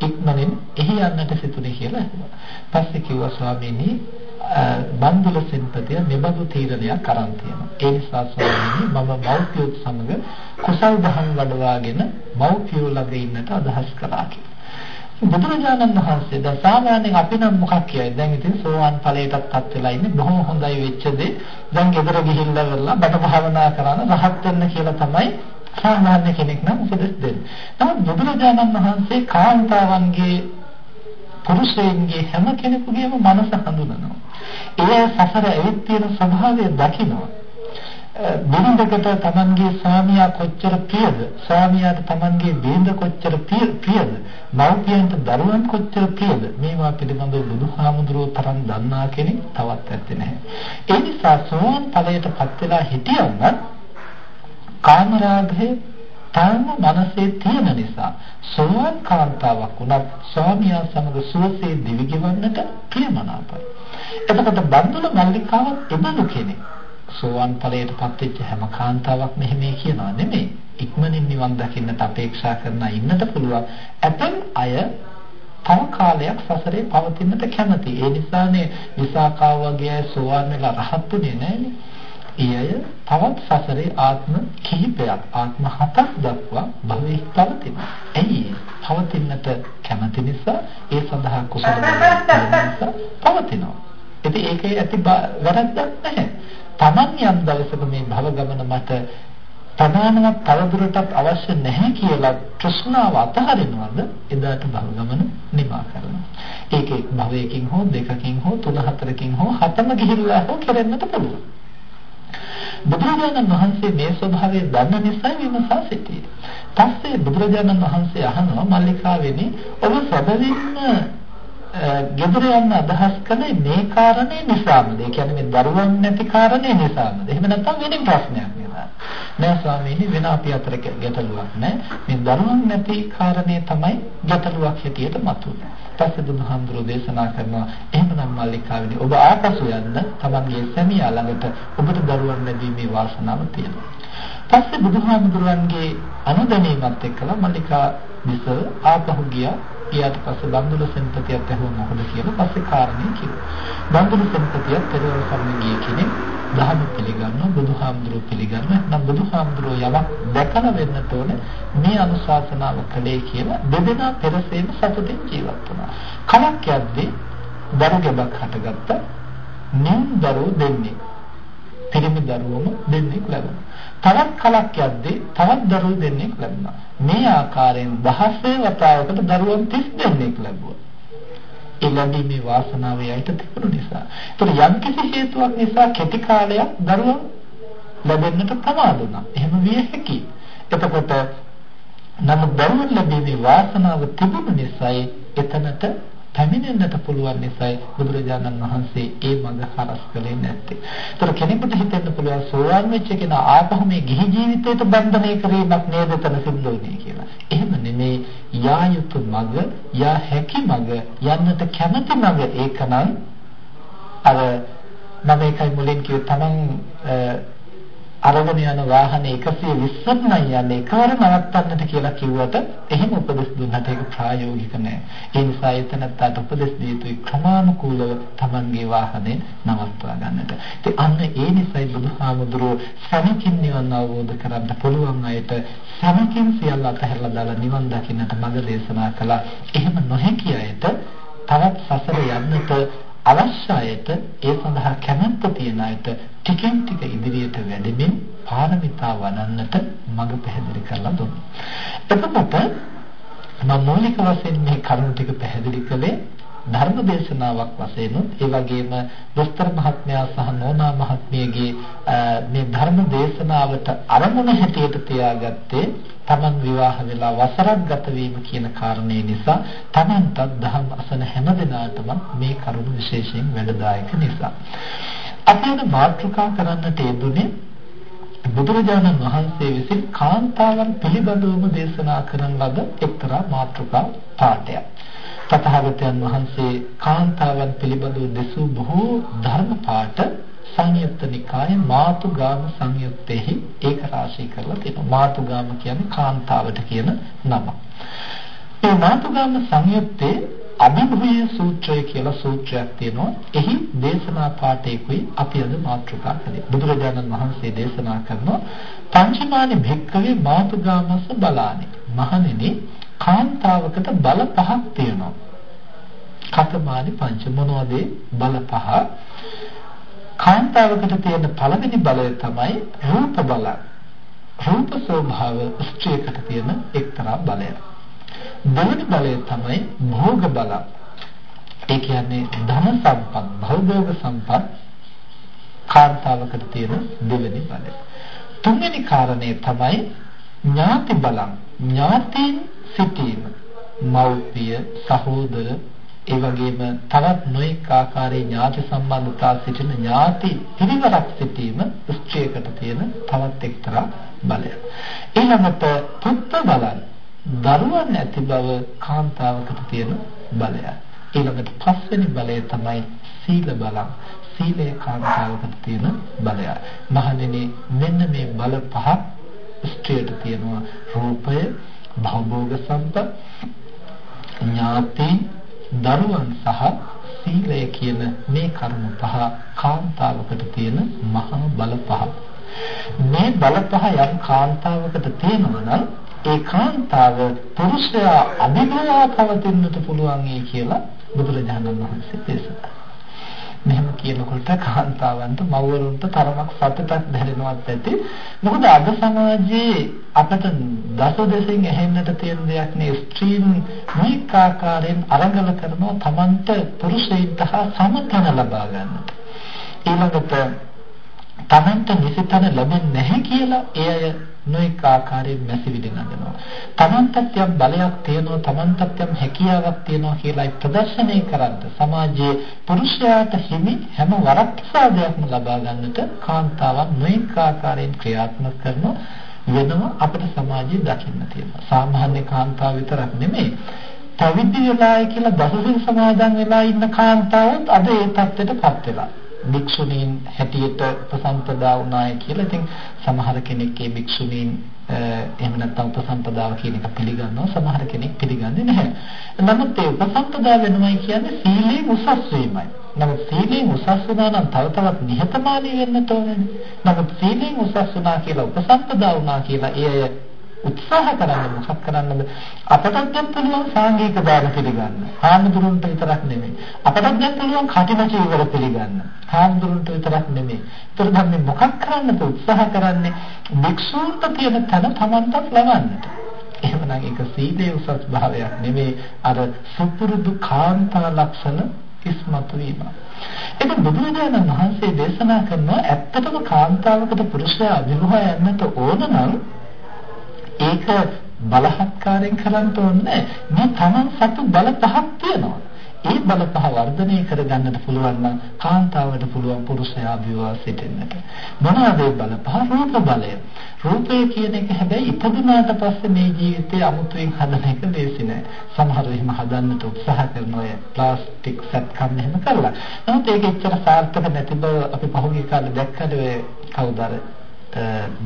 ඉක්මනින් එහි යන්නට සිතුනේ කියලා ඇහුවා. පස්සේ කිව්වා ස්වාමීනි බන්දුල සෙන්පතිය මෙබඳු තීරණයක් අරන් තියෙනවා. ඒ නිසා ස්වාමීනි මම මෞපියොත් සමග කුසල් දහම් වඩවාගෙන මව්පියෝ ළඟ ඉන්නට අදහස් කළා බුදුරජාණන් වහන්සේ දැන් සාමාන්‍යයෙන් අපි නම් මොකක් කියයි දැන් ඉතින් සෝවාන් ඵලයටත්පත් වෙලා ඉන්නේ බොහොම හොඳයි වෙච්ච දේ දැන් ගෙදර ගිහිල්ලා වෙලා බඩ භාවනා කරන රහත් වෙන්න කියලා තමයි සාමාන්‍ය කෙනෙක් නම් උපදෙස් දෙන්නේ. නමුත් බුදුරජාණන් වහන්සේ කාන්තාවන්ගේ පුරුෂයන්ගේ හැම කෙනෙකුගේම මනස හඳුනනවා. ඒ සසර ඇවිත් තියෙන ස්වභාවය දකිනවා. බිරිඳකට තමන්ගේ ස්වාමියා කොච්චර ප්‍රියද ස්වාමියාට තමන්ගේ බිරිඳ කොච්චර ප්‍රියද මව්පියන්ට දරුවන් කොච්චර ප්‍රියද මේවා පිළිබඳව බුදුහාමුදුරුවෝ තරම් දන්නා කෙනෙක් තවත් ඇත්තේ නැහැ ඒ නිසා සෝවාන් ඵලයටපත් වෙලා හිටියොත් කාමරාගය තාම මනසේ තියෙන නිසා සෝවාන් කාන්තාවක් වුණත් ස්වාමියා සමග සුවසේ දිවි ගෙවන්නට ප්‍රියමනාපයි එතකොට බන්දුල මල්ලිකාවත් එබඳු කෙනෙක් සෝවන් ඵලයටපත් වෙච්ච හැම කාන්තාවක් මෙහෙමයි කියනවා නෙමෙයි. ඉක්මනින් නිවන් දකින්නට අපේක්ෂා කරන ඉන්නට පුළුවන්. ඇතැම් අය තව කාලයක් සසරේ පවතින්නට කැමති. ඒ නිසානේ විසාකාව වගේ සෝවන් වෙලා රහත්ුනේ නැහැනේ. ඒ අය තවත් සසරේ ආත්ම කිහිපයක් ආත්ම හතක් දක්වා භවෙහි පවතිනවා. ඇයි පවතින්නට කැමති නිසා ඒ සඳහා කුසල නිසා පවතිනවා. ඉතින් ඒකේ ඇති වැරද්දක් නැහැ. Taman යම් දවසක මේ භව ගමන මට ප්‍රමාණවත් තවදුරටත් අවශ්‍ය නැහැ කියලා තෘෂ්ණාව අතහරිනවද එදාට භව ගමන නිමා කරනවා. ඒක එක් භවයකින් හෝ දෙකකින් හෝ තුන හතරකින් හෝ හතම ගිහිල්ලා හෝ කෙරෙන්නට පුළුවන්. බුදුරජාණන් වහන්සේ මේ ස්වභාවය දන්න නිසා විමසා සිටියේ. පස්සේ බුදුරජාණන් වහන්සේ අහනවා මල්ලිකාවෙනි ඔබ සැබවින්ම ගෙදර යන්න අදහස් කළේ මේ කාරණේ නිසාමද? ඒ කියන්නේ මේ දරුවන් නැති කාරණේ නිසාමද? එහෙම නැත්නම් වෙනින් ප්‍රශ්නයක් නේද? නෑ ස්වාමීනි වෙන අපි අතර ගැටලුවක් නෑ. මේ දරුවන් නැති කාරණේ තමයි ගැටලුවක් හැටියට මතුවේ. පස්සේ බුදුහාමුදුරෝ දේශනා කරනවා එහෙමනම් මල්ලිකාවනි ඔබ ආපසු යන්න තමන්ගේ සැමියා ළඟට ඔබට දරුවන් ලැබීමේ වාසනාව තියෙනවා. පස්සේ බුදුහාමුදුරන්ගේ අනුදැනීමත් එක්කලා මල්ලිකා විස ආපහු ගියා ගියාට පස්සේ බන්දුල සෙන්පතියත් ඇහුවා මොකද කියලා පස්සේ කාරණේ කිව්වා. බන්දුල සෙන්පතියත් පෙරවල් සම්ම ගියේ කෙනෙක් ධර්ම පිළිගන්නවා බුදුහාමුදුරුවෝ පිළිගන්නවා. නම් බුදුහාමුදුරුවෝ යමක් දැකලා වෙන්නට ඕන මේ අනුශාසනාව කළේ කියලා දෙදෙනා පෙරසේම සතුටින් ජීවත් වුණා. කලක් යද්දී දරු ගැබක් හටගත්තා. නියම් දරුවෝ දෙන්නේ. පිරිමි දරුවෝම දෙන්නෙක් ලැබුණා. තවත් කලක් යද්දී තවත් දරුවෝ දෙන්නෙක් ලැබුණා. මේ ආකාරයෙන් දහස්සේ වතාවකට දරුවන් 30 දෙනෙක් ලැබුවා. ඒ ලැබීමේ වාසනාව යයිට තිබුණු නිසා. ඒතර යම් කිසි හේතුවක් නිසා කෙටි කාලයක් දරුවන් ලැබෙන්නට ප්‍රමාද වුණා. එහෙම විය හැකියි. එතකොට නමුත් දරුවන් ලැබීමේ වාසනාව තිබුණු නිසායි එතනට පැමිණෙන්නට පුළුවන් නිසායි බුදුරජාණන් වහන්සේ ඒ මඟ හරස් කළේ නැත්තේ. ඒතර කෙනෙකුට හිතෙන්න පුළුවන් සෝවාන් වෙච්ච කෙනා ආපහු මේ ගිහි ජීවිතයට බන්ධනය කිරීමක් නේද තන සිද්ධ වෙන්නේ කියලා. එහෙම නෙමේ යා යුතු මඟ, යා හැකි මඟ, යන්නට කැමති මඟ ඒකනම් අර මම ඒකයි මුලින් කිව්වේ තමන් අරගෙන යන වාහනේ 120ක් නම් යන්නේ එකවර නවත්තන්නට කියලා කිව්වට එහෙම උපදෙස් දුන්නට ඒක ප්‍රායෝගික නෑ. ඒ නිසා එතනට උපදෙස් දිය යුතුයි ක්‍රමානුකූලව Tamanගේ වාහනේ නවත්වා ගන්නට. ඉතින් අන්න ඒ නිසායි බුදුහාමුදුරුවෝ සමකින් නිවන් අවබෝධ කරගන්න පුළුවන් අයට සමකින් සියල්ල අතහැරලා දාලා නිවන් දකින්නට මඟ දේශනා කළා. එහෙම නොහැකි අයට තවත් සසර යන්නට අවශ්‍ය අයට ඒ සඳහා කැමැත්ත තියෙන අයට ටිකෙන් ටික ඉදිරියට වැඩෙමින් පාරමිතා වඩන්නට මඟ පැහැදිලි කරලා දුන්නා. එතකොට මම මූලික වශයෙන් මේ කරුණු ටික පැහැදිලි කළේ ධර්ම දේශනාවක් වශයෙන් ඒ වගේම දොස්තර මහත්මයා සහ නෝනා මහත්මියගේ මේ ධර්ම දේශනාවට අරමුණ හැටියට තියාගත්තේ තමන් විවාහ වෙලා වසරක් ගත වීම කියන කාරණේ නිසා තමන්ටත් දහම් අසන හැම දිනාටම මේ කරුණ විශේෂයෙන් වැඩදායක නිසා අපි අද මාතෘකා කරන්නට යෙදුනේ බුදුරජාණන් වහන්සේ විසින් කාන්තාවන් පිළිබඳවම දේශනා කරන ලද එක්තරා මාතෘකා පාඩයක්. තථාගතයන් වහන්සේ කාන්තාවන් පිළිබඳව දෙසූ බොහෝ ධර්ම පාඩ සංයුත්ත නිකායේ මාතුගාම සංයුත්තේහි ඒක රාශී කරලා තියෙනවා. මාතුගාම කියන්නේ කාන්තාවට කියන නම. මේ මාතුගාම සංයුත්තේ අභිභූය සූත්‍රය කියලා සූත්‍රයක් තියෙනවා. එහි දේශනා පාඨයකුයි අපි අද මාතෘකා කළේ. බුදුරජාණන් වහන්සේ දේශනා කරනවා පංචමානි භික්කවේ මාතුගාමස බලානි. මහණෙනි කාන්තාවකට බල පහක් තියෙනවා. කතමානි පංච මොනවද බල පහ? කාන්තාවකට තියෙන පළවෙනි බලය තමයි රූප බලය. රූප ස්වභාව ස්ත්‍රියකට තියෙන එක්තරා බලයක්. දෙවන බලය තමයි භෝග බල. ඒ කියන්නේ ධන සම්පත්, භෞතික සම්පත් කාන්තාවකට තියෙන දෙවෙනි බලය. තුන්වෙනි කාරණේ තමයි ඥාති බලං. ඥාතීන් සිටීම. මව්පිය, සහෝදර, ඒ වගේම තවත් නොඑක ආකාරයේ ඥාති සම්බන්ධතා සිටින ඥාති පිරිවරක් සිටීම ස්ත්‍රියකට තියෙන තවත් එක්තරා බලයක්. ඊළඟට පුත්ත බලං දරුවන් ඇති බව කාන්තාවකට තියෙන බලය. ඊළඟට පස්වෙනි බලය තමයි සීල බලං. සීලය කාන්තාවකට තියෙන බලය. මහණෙනි මෙන්න මේ බල පහක් ස්ත්‍රියට තියෙනවා. රූපය, භවභෝග සම්පත්, ඥාති, දරුවන් සහ සීලය කියන මේ කරුණු පහ කාන්තාවකට තියෙන මහා බල පහ. මේ බල පහ යම් කාන්තාවකට තියෙනවා නම් ඒ කාන්තාව පුරුෂයා අභිභවා පවතින්නට පුළුවන් කියලා බුදුරජාණන් වහන්සේ දේශනා මෙහෙම කියනකොට කාන්තාවන්ට මව්වරුන්ට තරමක් සතුටක් දැනෙනවත් ඇති. මොකද අද සමාජයේ අපට දස දෙසින් ඇහෙන්නට තියෙන දෙයක් නේ ස්ත්‍රීන් මේක ආකාරයෙන් අරගල කරනවා Tamanට පුරුෂයින්ට හා සමතන ලබා ගන්නට. ඊළඟට Tamanට නිසිතන ලැබෙන්නේ නැහැ කියලා ඒ අය නොඑක ආකාරයෙන් මැසිවිලි නගනවා. Tamanටත් යම් බලයක් තියෙනවා, Tamanටත් යම් හැකියාවක් තියෙනවා කියලායි ප්‍රදර්ශනය කරන්න සමාජයේ පුරුෂයාට හිමි හැම වරක් ප්‍රසාදයක්ම ලබා ගන්නට කාන්තාවන් නොඑක ආකාරයෙන් ක්‍රියාත්මක කරනවා. වෙනවා අපේ සමාජයේ දකින්න තියෙනවා. සාමාන්‍ය කාන්තාව විතරක් නෙමෙයි. පැවිදි වෙලායි කියලා දසසිල් සමාදන් වෙලා ඉන්න කාන්තාවත් අද ඒ තත්ත්වයටපත් වෙලා. භික්ෂුණීන් හැටියට උපසම්පදා වුණාය කියලා. ඉතින් සමහර කෙනෙක් ඒ භික්ෂුණීන් එහෙම නැත්නම් උපසම්පදාව කියන එක පිළිගන්නවා. සමහර කෙනෙක් පිළිගන්නේ නැහැ. නමුත් ඒ උපසම්පදා වෙනවයි කියන්නේ සීලයෙන් උසස් වීමයි. නමුත් සීලයෙන් උසස් වුණා නම් තව තවත් නිහතමානී වෙන්න ඕනේ. නමුත් සීලයෙන් උසස් වුණා කියලා උපසම්පදා වුණා කියලා ඒ උත්සාහ කරන්න මොකක් කරන්නද අපටත් දැන් පුළුවන් සාංගික දාන පිළිගන්න. හාමුදුරන්ට විතරක් නෙමෙයි. අපටත් දැන් පුළුවන් කටින චීවර පිළිගන්න. හාමුදුරන්ට විතරක් නෙමෙයි. ඒතර දැන් මේ මොකක් කරන්නද උත්සාහ කරන්නේ? භික්ෂූන්ට තියෙන තන තමන්ටත් ලබන්නට. එහෙමනම් ඒක සීලේ උසස් භාවයක් නෙමෙයි අර සුපුරුදු කාන්තා ලක්ෂණ ඉස්මතු වීම. ඒක බුදුරජාණන් වහන්සේ දේශනා කරනවා ඇත්තටම කාන්තාවකට පුරුෂයා අභිමුඛ යන්නට ඕන නම් ඒක බලහත්කාරයෙන් කරන්න ඕනේ මේ තමන් සතු බල පහක් තියෙනවා. ඒ බල පහ වර්ධනය කරගන්නට පුළුවන් නම් කාන්තාවට පුළුවන් පුරුෂයා විවාහ සිටින්නට. මොනවාද ඒ බල පහ? රූප බලය. රූපය කියන එක හැබැයි ඉපදුනාට පස්සේ මේ ජීවිතේ අමුතුවෙන් හදන එක ලේසි නෑ. සමහරව එහෙම හදන්නට උත්සාහ කරන අය ප්ලාස්ටික් සත්කම් එහෙම කරලා. නමුත් ඒක එච්චර සාර්ථක නැති බව අපි පහුගිය කාලේ දැක්කද ඔය කවුද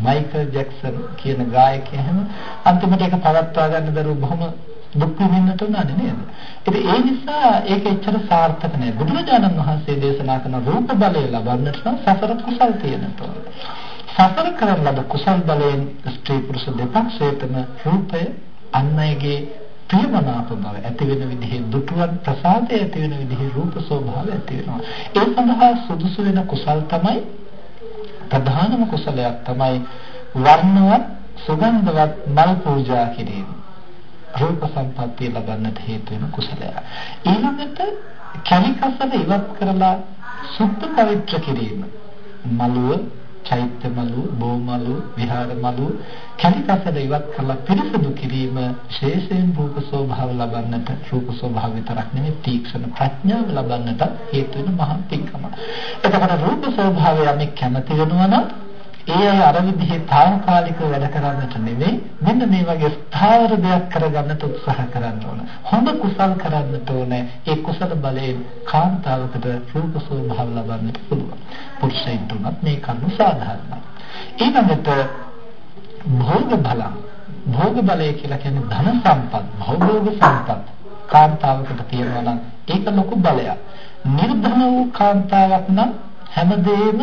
මයිකල් ජැක්සන් කියන ගායකයා හැම අන්තිමට ඒක පවත්වා ගන්න බැරුව බොහොම දුක් විඳින්නට උනානේ නේද? ඉතින් ඒ නිසා ඒක එච්චර සාර්ථක නෑ. බුදුරජාණන් වහන්සේ දේශනා කරන රූප බලය ලබන්නට නම් සසර කුසල් තියෙනට ඕන. සසර කරන ලද කුසල් බලයෙන් ස්ත්‍රී පුරුෂ දෙපක්ෂයටම රූපය අන්නයගේ ප්‍රියමනාප බව ඇති වෙන විදිහේ දුටුවන් ප්‍රසාදය ඇති වෙන විදිහේ රූප ස්වභාවය ඇති වෙනවා. ඒ සඳහා සුදුසු වෙන කුසල් තමයි ප්‍රධානම කුසලයක් තමයි වර්ණවත් සුගන්ධවත් මල් පූජා කිරීම. රූප සම්පත්තිය ලබන්නට හේතු වෙන කුසලයක්. ඊළඟට කලිකසල ඉවත් කරලා සුද්ධ පවිත්‍ර කිරීම. මලුව චෛත්‍ය මලු, බෝ මලු, විහාර මලු කලිකසල ඉවත් කරලා පිරිසුදු කිරීම ශේෂයෙන් රූප ස්වභාව ලබන්නට රූප ස්වභාව විතරක් නෙමෙයි තීක්ෂණ ප්‍රඥාව ලබන්නට හේතු වෙන මහා පිංකම. එතකොට රූප ස්වභාවය යමෙක් කැමති වෙනවා නම් ඒ අය අර විදිහේ తాවකාලිකව වැඩ කරන්නට නෙමෙයි මෙන්න මේ වගේ ස්ථාවර දෙයක් කරගන්නට උත්සාහ කරන්න ඕන. හොඳ කුසල් කරන්නට ඕන. ඒ කුසල බලයෙන් කාන්තාවකට රූප ස්වභාව ලබන්නට පුළුවන්. පුරුෂයින්ට උනත් මේ කරුණු සාධාරණයි. ඊළඟට භෝග බලං භෝග බලය කියලා කියන්නේ ධන සම්පත්, භෞභෝග සම්පත් කාන්තාවකට තියෙනවා නම් ඒක ලොකු බලයක්. නිර්ධන වූ කාන්තාවක් නම් හැමදේම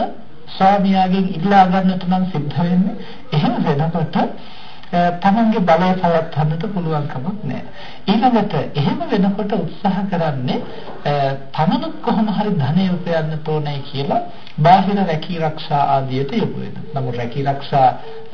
ස්වාමියාගෙන් ඉල්ලා ගන්නට නම් සිද්ධ වෙන්නේ. එහෙම වෙනකොට තමන්ගේ බලය පවත්වන්නට පුළුවන් කමක් නැහැ. ඊළඟට එහෙම වෙනකොට උත්සාහ කරන්නේ තමනුත් කොහොම හරි ධනෙ උපයන්න ඕනේ කියලා බාහිර රැකී ආරක්ෂා ආදියට යොමු වෙනවා. නමුත් රැකී ආරක්ෂා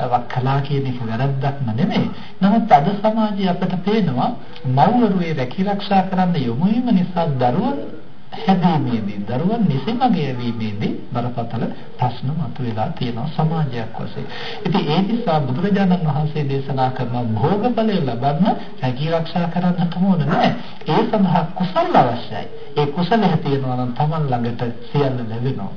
වක්කලා කියන එක වැරද්දක්ම නෙමෙයි. නමුත් අද සමාජයේ අපිට පේනවා මව්වරු ඒ රැකී ආරක්ෂා කරන්න යොමු වීම නිසා දරුවන් හැදීමේදී දරුවන් නිසීමග යැවීමේදී බරපතල ප්‍රශ්න මතුවලා තියෙනවා සමාජයක් වශයෙන්. ඉතින් ඒ නිසා බුදුරජාණන් වහන්සේ දේශනා කරන භෝග බලය ලබන්න රැකී ආරක්ෂා කරන්නට ඕන නෑ. ඒ සඳහා කුසල අවශ්‍යයි. ඒ කුසලය තියෙනවා නම් Taman ළඟට සියල්ල ලැබෙනවා.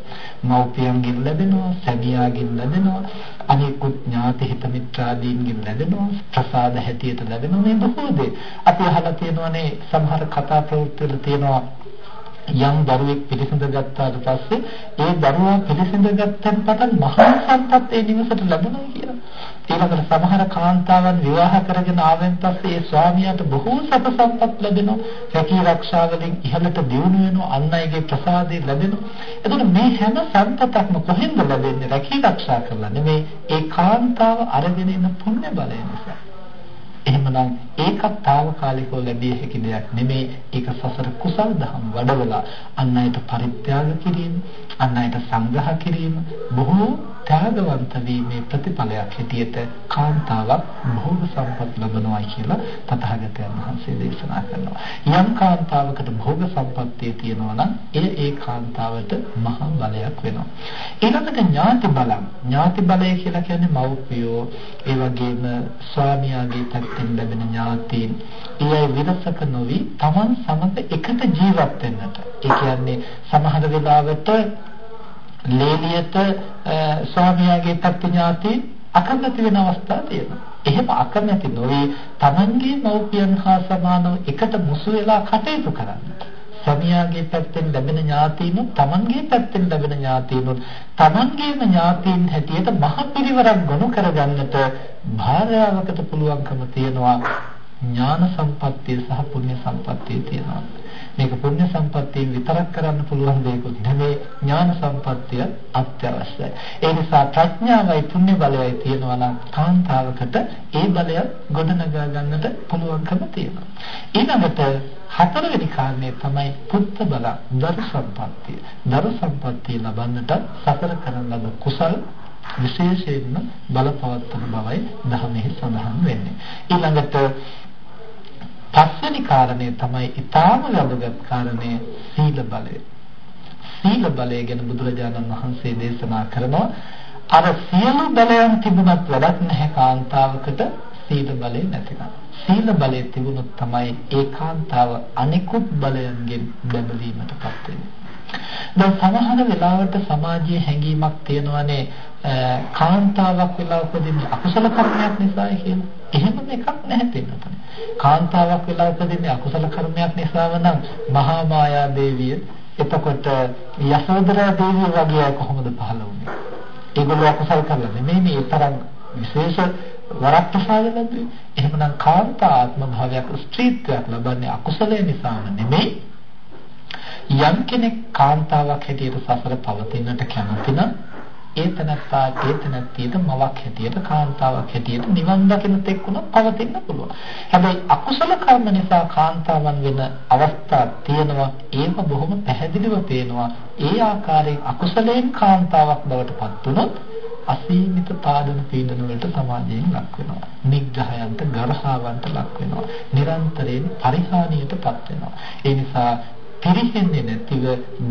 මව්පියන්ගෙන් ලැබෙනවා, සැමියාගෙන් ලැබෙනවා, අනිකුත් ඥාති හිත මිත්‍රාදීන්ගෙන් ලැබෙනවා, ප්‍රසාද හැටියට ලැබෙනවා මේ බොහෝ දේ. අපි අහලා තියෙනවානේ සමහර කතා ප්‍රවෘත්ති වල තියෙනවා යම් දරුවෙක් පිළිසඳ ගත්තාට පස්සේ ඒ දරුවා පිළිසඳ ගත්තන් පටන් මහා සම්පත් ඒ නිවසට ලැබුණා කියලා. ඊළඟට සමහර කාන්තාවන් විවාහ කරගෙන ආවෙන් පස්සේ ඒ ස්වාමියාට බොහෝ සැප සම්පත් ලැබෙනවා. රැකී ආරක්ෂාවලින් ඉහළට දියුණු වෙනවා. අන් අයගේ ප්‍රසාදේ ලැබෙනවා. එතකොට මේ හැම සම්පතක්ම කොහෙන්ද ලැබෙන්නේ? රැකී ආරක්ෂා කරලා නෙමෙයි ඒ කාන්තාව අරගෙන ඉන්න පුණ්‍ය බලය නිසා. එහෙමනම් ඒකත් తాවකාලිකව ලැබිය හැකි දෙයක් නෙමෙයි. ඒක සසර කුසල් දහම් වඩවලා අන් අයට පරිත්‍යාග කිරීම, අන් අයට සංග්‍රහ කිරීම බොහෝ ත්‍යාගවන්ත වීමේ ප්‍රතිඵලයක් හැටියට කාන්තාවක් භෝග සම්පත් ලබනවා කියලා තථාගතයන් වහන්සේ දේශනා කරනවා. යම් කාන්තාවකට භෝග සම්පත්තිය තියෙනවා නම් එය ඒ කාන්තාවට මහා බලයක් වෙනවා. ඊළඟට ඥාති බලම්. ඥාති බලය කියලා කියන්නේ මව්පියෝ, ඒ වගේම ස්වාමියාගේ පැත්තෙන් ලැබෙන ඥාතීන්, ඊය විරසක නොවි Taman සමග එකට ජීවත් වෙන්නට. ඒ කියන්නේ සමහර වෙලාවට ලේලියට ස්වාමියාගේ තත්ත්වඥාති අකමැති වෙන අවස්ථා තියෙනවා. එහෙම අකමැති නොවේ Tamanගේ මව්පියන් හා සමානව එකට මුසු වෙලා කටයුතු කරන්න. ස්වාමියාගේ පැත්තෙන් ලැබෙන ඥාතීනු Tamanගේ පැත්තෙන් ලැබෙන ඥාතීනු Tamanගේම ඥාතීන් හැටියට මහ පිරිවරක් ගොනු කරගන්නට භාර්යාවකට පුළුවන්කම තියෙනවා ඥාන සම්පත්තිය සහ පුණ්‍ය සම්පත්තිය තියෙනවා. මේක පුණ්‍ය සම්පත්තියෙන් විතරක් කරන්න පුළුවන් දෙයක් නෙමෙයි ඥාන සම්පත්තිය අත්‍යවශ්‍යයි. ඒ නිසා ප්‍රඥාවයි පුණ්‍ය බලයයි තියෙනවා නම් කාන්තාවකට ඒ බලය ගොඩනගා ගන්නට පුළුවන්කම තියෙනවා. ඊළඟට හතරවෙනි කාරණේ තමයි පුත්ත බල දරු සම්පත්තිය. දරු සම්පත්තිය ලබන්නට සතර කරන ලද කුසල් විශේෂයෙන්ම බලපවත්වන බවයි ධර්මයේ සඳහන් වෙන්නේ. ඊළඟට පස්වෙනි කාරණය තමයි ඊටාම වැදගත් කාරණය සීල බලය. සීල බලය ගැන බුදුරජාණන් වහන්සේ දේශනා කරනවා අර සියලු බලයන් තිබුණත් වැඩක් නැහැ කාන්තාවකට සීල බලය නැතිනම්. සීල බලය තිබුණොත් තමයි ඒ කාන්තාව අනිකුත් බලයන්ගෙන් බැඳීමටපත් වෙන්නේ. දැන් සමහර වෙලාවට සමාජයේ හැඟීමක් තියෙනවානේ කාන්තාවක් වෙලා උපදින්නේ අකුසල කර්මයක් නිසායි කියලා. එහෙම එකක් නැහැ පින්නතනේ. කාන්තාවක් වෙලා උපදින්නේ අකුසල කර්මයක් නිසාව නම් මහා මායා දේවිය එතකොට යසෝදරා දේවිය වගේ අය කොහොමද පහළ වුනේ? ඒගොල්ලෝ අකුසල කරලා නෙමෙයි මේ තරම් විශේෂ වරක් ප්‍රසාද ලැබුවේ. එහෙමනම් කාන්තා ආත්ම භාවයක් ස්ත්‍රීත්වයක් ලබන්නේ අකුසලයේ නිසාම නෙමෙයි. යම් කෙනෙක් කාන්තාවක් හැටියට සසර පවතිනට කැමති නම් ඒ තනත්තාට ඒ තනත්තියට මවක් හැටියට කාන්තාවක් හැටියට නිවන් දකින තෙක් උනත් පවතින්න පුළුවන්. හැබැයි අකුසල කර්ම නිසා කාන්තාවන් වෙන අවස්ථා තියෙනවා. ඒව බොහොම පැහැදිලිව පේනවා. ඒ ආකාරයෙන් අකුසලයෙන් කාන්තාවක් බවට පත් වුණොත් අසීමිත තාඩන පීඩන වලට සමාජයෙන් ලක් වෙනවා. නිග්‍රහයන්ට, ගරහාවන්ට ලක් වෙනවා. නිරන්තරයෙන් පරිහානියටපත් වෙනවා. ඒ නිසා පිරිහෙන්නේ නැතිව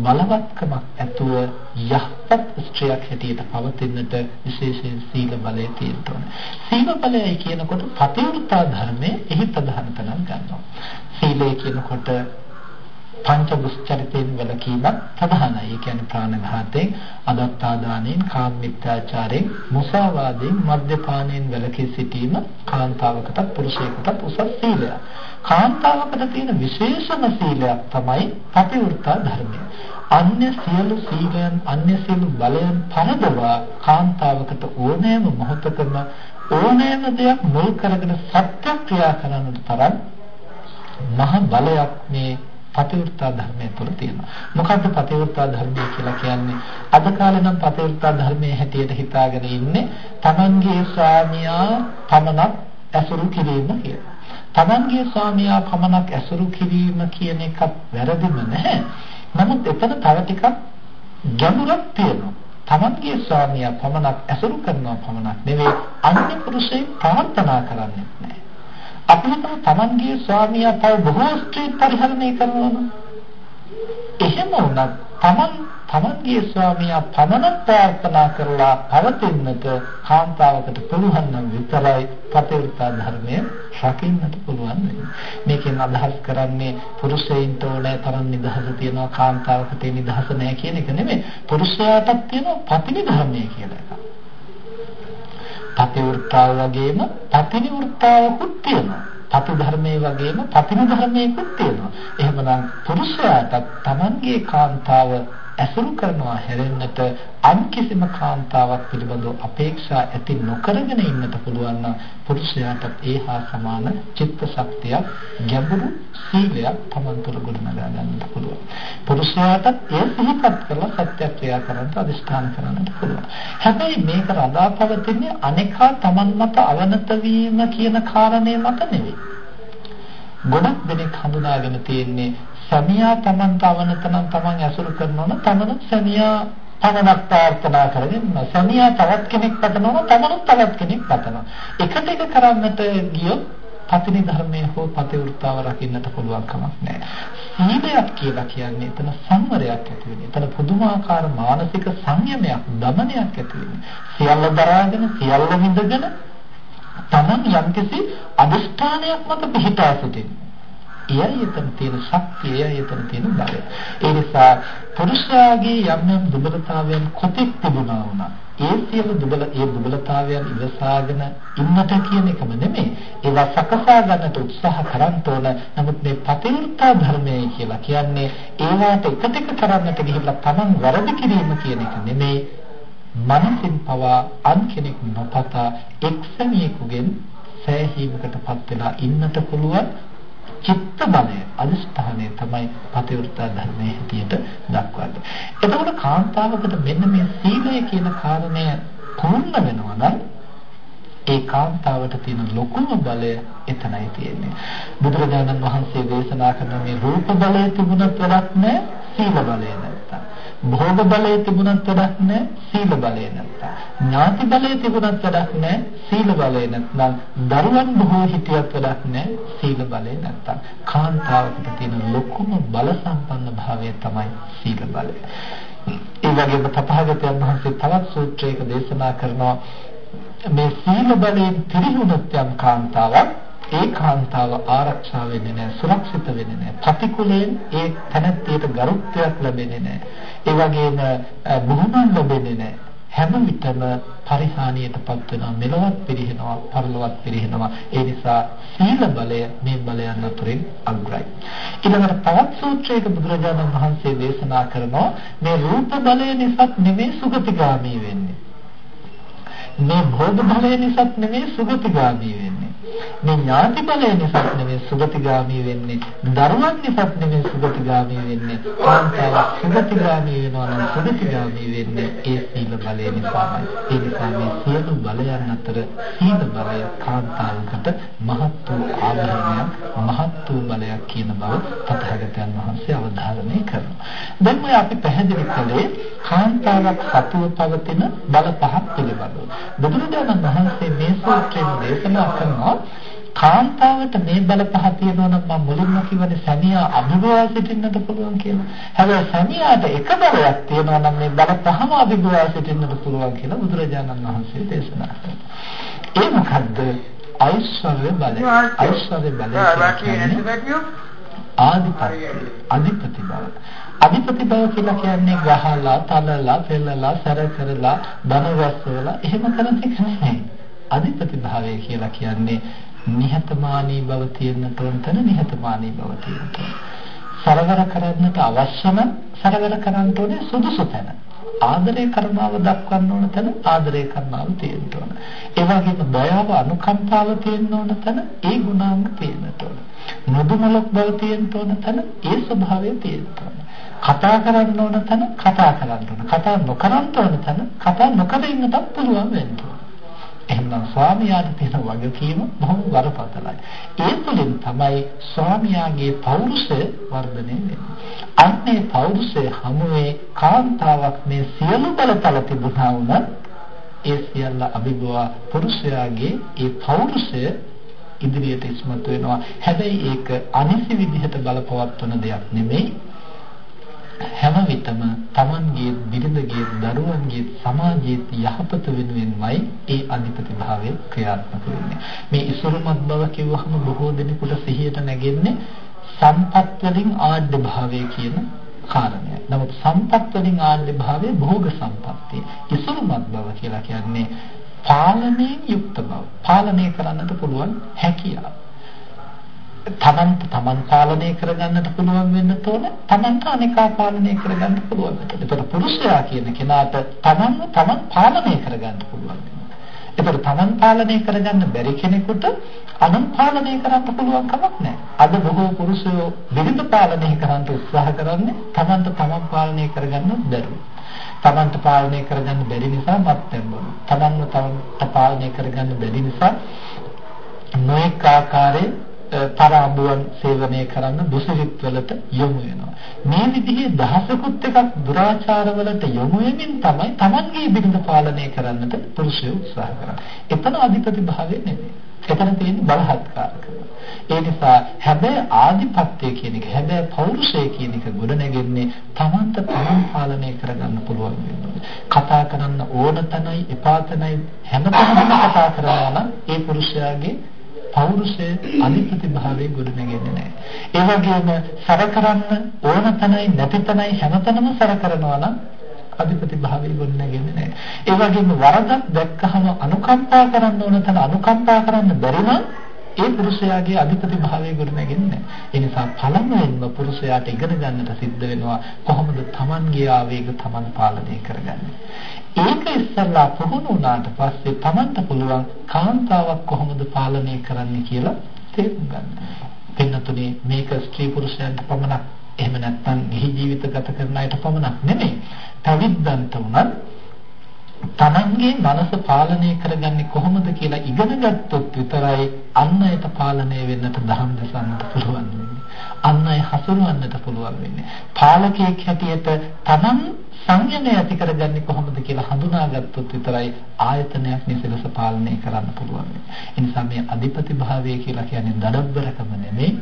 බලවත්කමක් ඇතුව යහපත් ස්ත්‍රියක් හැටියට පවතින්නට විශේෂයෙන් සීල බලය තියෙන්න සීල බලයයි කියනකොට පතිවෘතා ධර්මයේ එහි ප්‍රධාන තැනක් ගන්නවා. සීලය කියනකොට පංච දුස්චරිතයෙන් වැළකීමක් ප්‍රධානයි. ඒ කියන්නේ ප්‍රාණඝාතයෙන්, අදත්තාදානයෙන්, කාමමිත්‍යාචාරයෙන්, මුසාවාදයෙන්, මද්යපානයෙන් වැළකී සිටීම කාන්තාවකටත් පුරුෂයෙකුටත් උසස් සීලයක්. කාන්තාවකට තියෙන විශේෂම සීලයක් තමයි පතිවෘත්තා ධර්මය. අන්‍ය සියලු සීලයන්, අන්‍ය සියලු බලයන් පරදවා කාන්තාවකට ඕනෑම මොහොතකම ඕනෑම දෙයක් මුල් කරගෙන සත්‍ය ක්‍රියා කරන්නට තරම් මහ බලයක් මේ පතිවෘත්තා ධර්මයේ තුල තියෙනවා. මොකද්ද පතිවෘත්තා ධර්මය කියලා කියන්නේ? අද කාලේ නම් පතිවෘත්තා ධර්මයේ හැටියට හිතාගෙන ඉන්නේ තමන්ගේ ස්වාමියා පමණක් ඇසුරු කිරීම කියලා. තමන්ගේ ස්වාමියා පමණක් ඇසුරු කිරීම කියන එකත් වැරදිම නැහැ. නමුත් එතන තව ටිකක් ගැඹුරක් තියෙනවා. තමන්ගේ ස්වාමියා පමණක් ඇසුරු කරනවා පමණක් නෙවෙයි අන්‍ය පුරුෂයෙක් ප්‍රාර්ථනා කරන්නේ නැහැ. අපි හිතමු තමන්ගේ ස්වාමියා තව බොහෝ ස්ත්‍රී පරිහරණය කරනවා එහෙම වුණත් තමන් තමන්ගේ ස්වාමියා පමණක් ප්‍රාර්ථනා කරලා පවතින්නට කාන්තාවකට පුළුවන් නම් විතරයි පතිවෘතා ධර්මය රකින්නට පුළුවන් මේකෙන් අදහස් කරන්නේ පුරුෂයින්ට ඕනෑ තරම් නිදහස තියෙනවා කාන්තාවකට නිදහස නැහැ කියන එක නෙමෙයි. පුරුෂයාටත් තියෙනවා පතිනිධර්මය කියලා එකක්. පතිවෘත්තාව වගේම පතිනිවෘත්තාවකුත් තියෙනවා. පති ධර්මයේ වගේම පතිනි ධර්මයකුත් තියෙනවා. එහෙමනම් පුරුෂයාට Tamanගේ කාන්තාව ඇසුරු කරනවා හැරෙන්නට අන් කිසිම කාන්තාවක් පිළිබඳව අපේක්ෂා ඇති නොකරගෙන ඉන්නට පුළුවන් නම් පුරුෂයාට ඒහා සමාන චිත්ත ශක්තියක් ගැඹුරු සීලයක් Taman තුළ ගොඩනගා ගන්නට පුළුවන්. පුරුෂයාට ඒ සිහිපත් කරලා සත්‍යක්‍රියා කරන්නට අදිෂ්ඨාන කරන්නට පුළුවන්. හැබැයි මේක රඳා පවතින්නේ අනේකා Taman මත අවනත වීම කියන කාරණේ මත නෙවෙයි. ගොඩක් දෙනෙක් හඳුනාගෙන තියෙන්නේ සමියා Tamanට අවනත නම් Taman ඇසුරු කරනවා නම් තමනුත් සමියා පමණක් ප්‍රාර්ථනා කරගෙන සමියා තවත් කෙනෙක් පතනවා තමනුත් තවත් කෙනෙක් පතනවා එකට එක කරන්නට ගියොත් පතිනි ධර්මයේ හෝ පතිවෘත්තාව රකින්නට පුළුවන් කමක් නැහැ. සීලයක් කියලා කියන්නේ එතන සංවරයක් ඇති වෙන්නේ. එතන පුදුමාකාර මානසික සංයමයක්, දමනයක් ඇති වෙන්නේ. සියල්ල දරාගෙන, සියල්ල විඳගෙන තමන් යම්කිසි අදිෂ්ඨානයක් මත පිහිටා සිටින්නේ. එයයි එතන තියෙන ශක්තිය, එයයි එතන තියෙන බලය. ඒ නිසා පුරුෂයාගේ යම් යම් දුබලතාවයන් කොතෙක් තිබුණා වුණා. ඒ සියලු දුබල ඒ දුබලතාවයන් ඉවසාගෙන ඉන්නට කියන එකම නෙමෙයි. ඒවා සකසා ගන්නට උත්සාහ කරන්න ඕන. නමුත් මේ පතිවෘත්තා ධර්මය කියලා කියන්නේ ඒවාට එකට එක කරන්නට ගිහිල්ලා Taman වැරදි කිරීම කියන එක නෙමෙයි. මනසින් පවා අන් කෙනෙක් නොපතා එක්සමියෙකුගෙන් සෑහීමකටපත් වෙලා ඉන්නට පුළුවන් චිත්ත බලය අදිස්ථානය තමයි පතිවෘත්තා ධර්මයේ හැටියට දක්වන්නේ. එතකොට කාන්තාවකට මෙන්න මේ සීලය කියන කාරණය පූර්ණ වෙනවා නම් ඒ කාන්තාවට තියෙන ලොකුම බලය එතනයි තියෙන්නේ. බුදුරජාණන් වහන්සේ දේශනා කරන මේ රූප බලය තිබුණත් වැඩක් නැහැ, සීල බලය නැත්තම්. භෝග බලය තිබුණත් වැඩක් නැහැ, සීල බලය නැත්තම්. ඥාති බලය තිබුණත් වැඩක් නැහැ, සීල බලය නැත්නම්. දරුවන් බොහෝ හිටියත් වැඩක් නැහැ, සීල බලය නැත්තම්. කාන්තාවකට තියෙන ලොකුම බල සම්පන්න භාවය තමයි සීල බලය. ඒ වගේම තථාගතයන් වහන්සේ තවත් සූත්‍රයක දේශනා කරනවා මේ සීල බලයෙන් පිරිහුණත් යම් කාන්තාවක් ඒ කාන්තාව ආරක්ෂා වෙන්නේ නැහැ සුරක්ෂිත වෙන්නේ නැහැ. ප්‍රතිකූලයෙන් ඒ තැනැත්තියට ගරුත්වයක් ලැබෙන්නේ නැහැ. ඒ වගේම බුහුමන් ලැබෙන්නේ නැහැ. හැම විටම පරිහානියටපත් වෙනවා මෙලොවත් පිරිහෙනවා පරලොවත් පිරිහෙනවා. ඒ නිසා සීල බලය මේ බලයන් අතරින් අග්‍රයි. ඊළඟට තවත් සූත්‍රයක බුදුරජාණන් වහන්සේ දේශනා කරනවා මේ රූප බලය නිසා නෙමෙයි සුගතිගාමී වෙන්නේ. මේ භෝග බලය නිසා නෙමෙයි සුගතිගාමී වෙන්නේ. මේ ඥාති බලය නිසා නෙමෙයි සුගතිගාමී වෙන්නේ. දරුවන් නිසා නෙමෙයි සුගතිගාමී වෙන්නේ. කාන්තාව සුගතිගාමී වෙනවා නම් සුගතිගාමී වෙන්නේ ඒ සීල බලය නිසාමයි. ඒ නිසා මේ සියලු බලයන් අතර සීල බලය කාන්තාවකට මහත් වූ ආභරණයක්, මහත් වූ බලයක් කියන බව තථාගතයන් වහන්සේ අවධාරණය කරනවා. දැන් මේ අපි පැහැදිලි කළේ කාන්තාවක් සතුව පවතින බල පහක් පිළිබඳව. බුදුරජාණන් වහන්සේ මේ සූත්‍රයෙන් දේශනා කරනවා කාන්තාවට මේ බල පහ තියෙනවා නම් මම මුලින්ම කිව්වනේ සැමියා අභිභවා සිටින්නට පුළුවන් කියලා. හැබැයි සැමියාට එක බලයක් තියෙනවා නම් මේ බල පහම අභිභවා සිටින්නට පුළුවන් කියලා බුදුරජාණන් වහන්සේ දේශනා කරනවා. ඒ මොකද්ද? ඓශ්වර්ය බලය. ඓශ්වර්ය බලය ආධිපත්‍ය, අධිපති බව. අධිපති බව කියලා කියන්නේ ගහලා, තලලා, පෙළලා, සැර කරලා, ධන රැස්වලා එහෙම කරන එක නෙමෙයි. අධිපති භාවය කියලා කියන්නේ නිහතමානී බව තියෙන තොන්තන නිහතමානී බව තියෙන. සරවර කරන්නට අවශ්‍යම සරවර කරන්න ඕනේ සුදුසු තැන. ආදරය කරනව දක්වන්න ඕන තැන ආදරය කරනව තියෙන්න ඕන. ඒ වගේම දයාව අනුකම්පාව තියෙන්න ඕන තැන ඒ ගුණාංග තියෙන්න ඕන. නොදුමලක් බව තියෙන්න ඕන තැන ඒ ස්වභාවය තියෙන්න ඕන. කතා කරන්න ඕන තැන කතා කරන්න ඕන. කතා නොකරන්න ඕන තැන කතා නොකර ඉන්නටත් පුළුවන් වෙන්න ඕන. එහෙනම් ස්වාමියාට තියෙන වගකීම බොහොම බරපතලයි. ඒ තුළින් තමයි ස්වාමියාගේ පෞරුෂය වර්ධනය වෙන්නේ. අන්නේ පෞරුෂය හමුවේ කාන්තාවක් මේ සියලු බලතල තිබුණා වුණත් ඒ සියල්ල අභිභවා පුරුෂයාගේ ඒ පෞරුෂය ඉදිරියට ඉස්මතු වෙනවා. හැබැයි ඒක අනිසි විදිහට බලපවත්වන දෙයක් නෙමෙයි. හැම විටම Tamanගේ බිරිඳගේ දරුවන්ගේ සමාජයේ යහපත වෙනුවෙන්මයි ඒ අධිපති භාවය ක්‍රියාත්මක වෙන්නේ. මේ ඉසුරුමත් බව කිව්වහම බොහෝ දෙනෙකුට සිහියට නැගෙන්නේ සම්පත් වලින් ආඩ්‍ය භාවය කියන කාරණය. නමුත් සම්පත් වලින් ආඩ්‍ය භාවය භෝග සම්පත්තිය. ඉසුරුමත් බව කියලා කියන්නේ පාලනයෙන් යුක්ත බව. පාලනය කරන්නට පුළුවන් හැකියාව. තමන්ට තමන් පාලනය කරගන්නට පුළුවන් වෙන්න තෝන තමන්ට අනිකා පාලනය කරගන්න පුළුවන් වෙන්න. ඒතර පුරුෂයා කියන කෙනාට තමන්ව තමන් පාලනය කරගන්න පුළුවන් වෙනවා. ඒතර තමන් පාලනය කරගන්න බැරි කෙනෙකුට අනුන් පාලනය කරන්න පුළුවන් කමක් නැහැ. අද බොහෝ පුරුෂයෝ බිරිඳ පාලනය කරන්න උත්සාහ කරන්නේ තමන්ට තමන් පාලනය කරගන්න බැරුව. තමන්ට පාලනය කරගන්න බැරි නිසා මත්පැන් බොනවා. තමන්ව තමන්ට පාලනය කරගන්න බැරි නිසා නොඑක ආකාරයේ තරඹුවන් සේවනය කරන්න දුසිරිත් වලට යොමු වෙනවා. මේ විදිහේ දහසකුත් එකක් දුරාචාර වලට යොමු වෙමින් තමයි Tamanගේ බිරිඳ පාලනය කරන්නට පුරුෂයෝ උත්සාහ කරන්නේ. එතන අධිපති භාවය නෙමෙයි. එතන තියෙන බලහත්කාරකම. ඒ නිසා හැබැයි ආධිපත්‍ය කියන එක හැබැයි පෞරුෂය කියන එක ගොඩ නැගෙන්නේ Tamanට Taman පාලනය කරගන්න පුළුවන් වෙනවා. කතා කරන්න ඕන තැනයි එපා තැනයි හැමතැනම කතා කරනවා නම් ඒ පුරුෂයාගේ පෞරුෂය අධිපති භාවයේ ගොඩ නැගෙන්නේ නැහැ. ඒ වගේම සර කරන්න ඕන තැනයි නැති තැනයි හැමතැනම සර කරනවා නම් අධිපති භාවයේ ගොඩ නැගෙන්නේ නැහැ. ඒ වගේම වරදක් දැක්කහම අනුකම්පා කරන්න ඕන තැන අනුකම්පා කරන්න බැරි නම් ඒ පුරුෂයාගේ අධිපති භාවයේ ගොඩ නැගෙන්නේ නැහැ. ඒ නිසා පළමුවෙන්ම පුරුෂයාට ඉගෙන ගන්නට සිද්ධ වෙනවා කොහොමද Tamanගේ ආවේග Taman පාලනය කරගන්නේ. ඒක ඉස්සල්ලා පුහුණු වුණාට පස්සේ Tamanට පුළුවන් කාන්තාවක් කොහොමද පාලනය කරන්නේ කියලා තේරුම් ගන්න. පින්නතුනේ මේක ස්ත්‍රී පුරුෂයන්ට පමණක් එහෙම නැත්නම් ගිහි ජීවිත ගත කරන අයට පමණක් නෙමෙයි. පැවිද්දන්ට උනත් තමන්ගේ මනස පාලනය කරගන්නේ කොහොමද කියලා ඉගෙන ගත්තොත් විතරයි අන් අයට පාලනය වෙන්නට දහම් දසන්නට පුළුවන් වෙන්නේ. අන් අය හසුරවන්නට පුළුවන් වෙන්නේ. පාලකයෙක් හැටියට තමන් සංයමය ඇති කරගන්නේ කොහොමද කියලා හඳුනාගත්තොත් විතරයි ආයතනයක් නිසලස පාලනය කරන්න පුළුවන්. ඒ නිසා මේ අධිපති භාවය කියලා කියන්නේ දඩබ්බරකම නෙමෙයි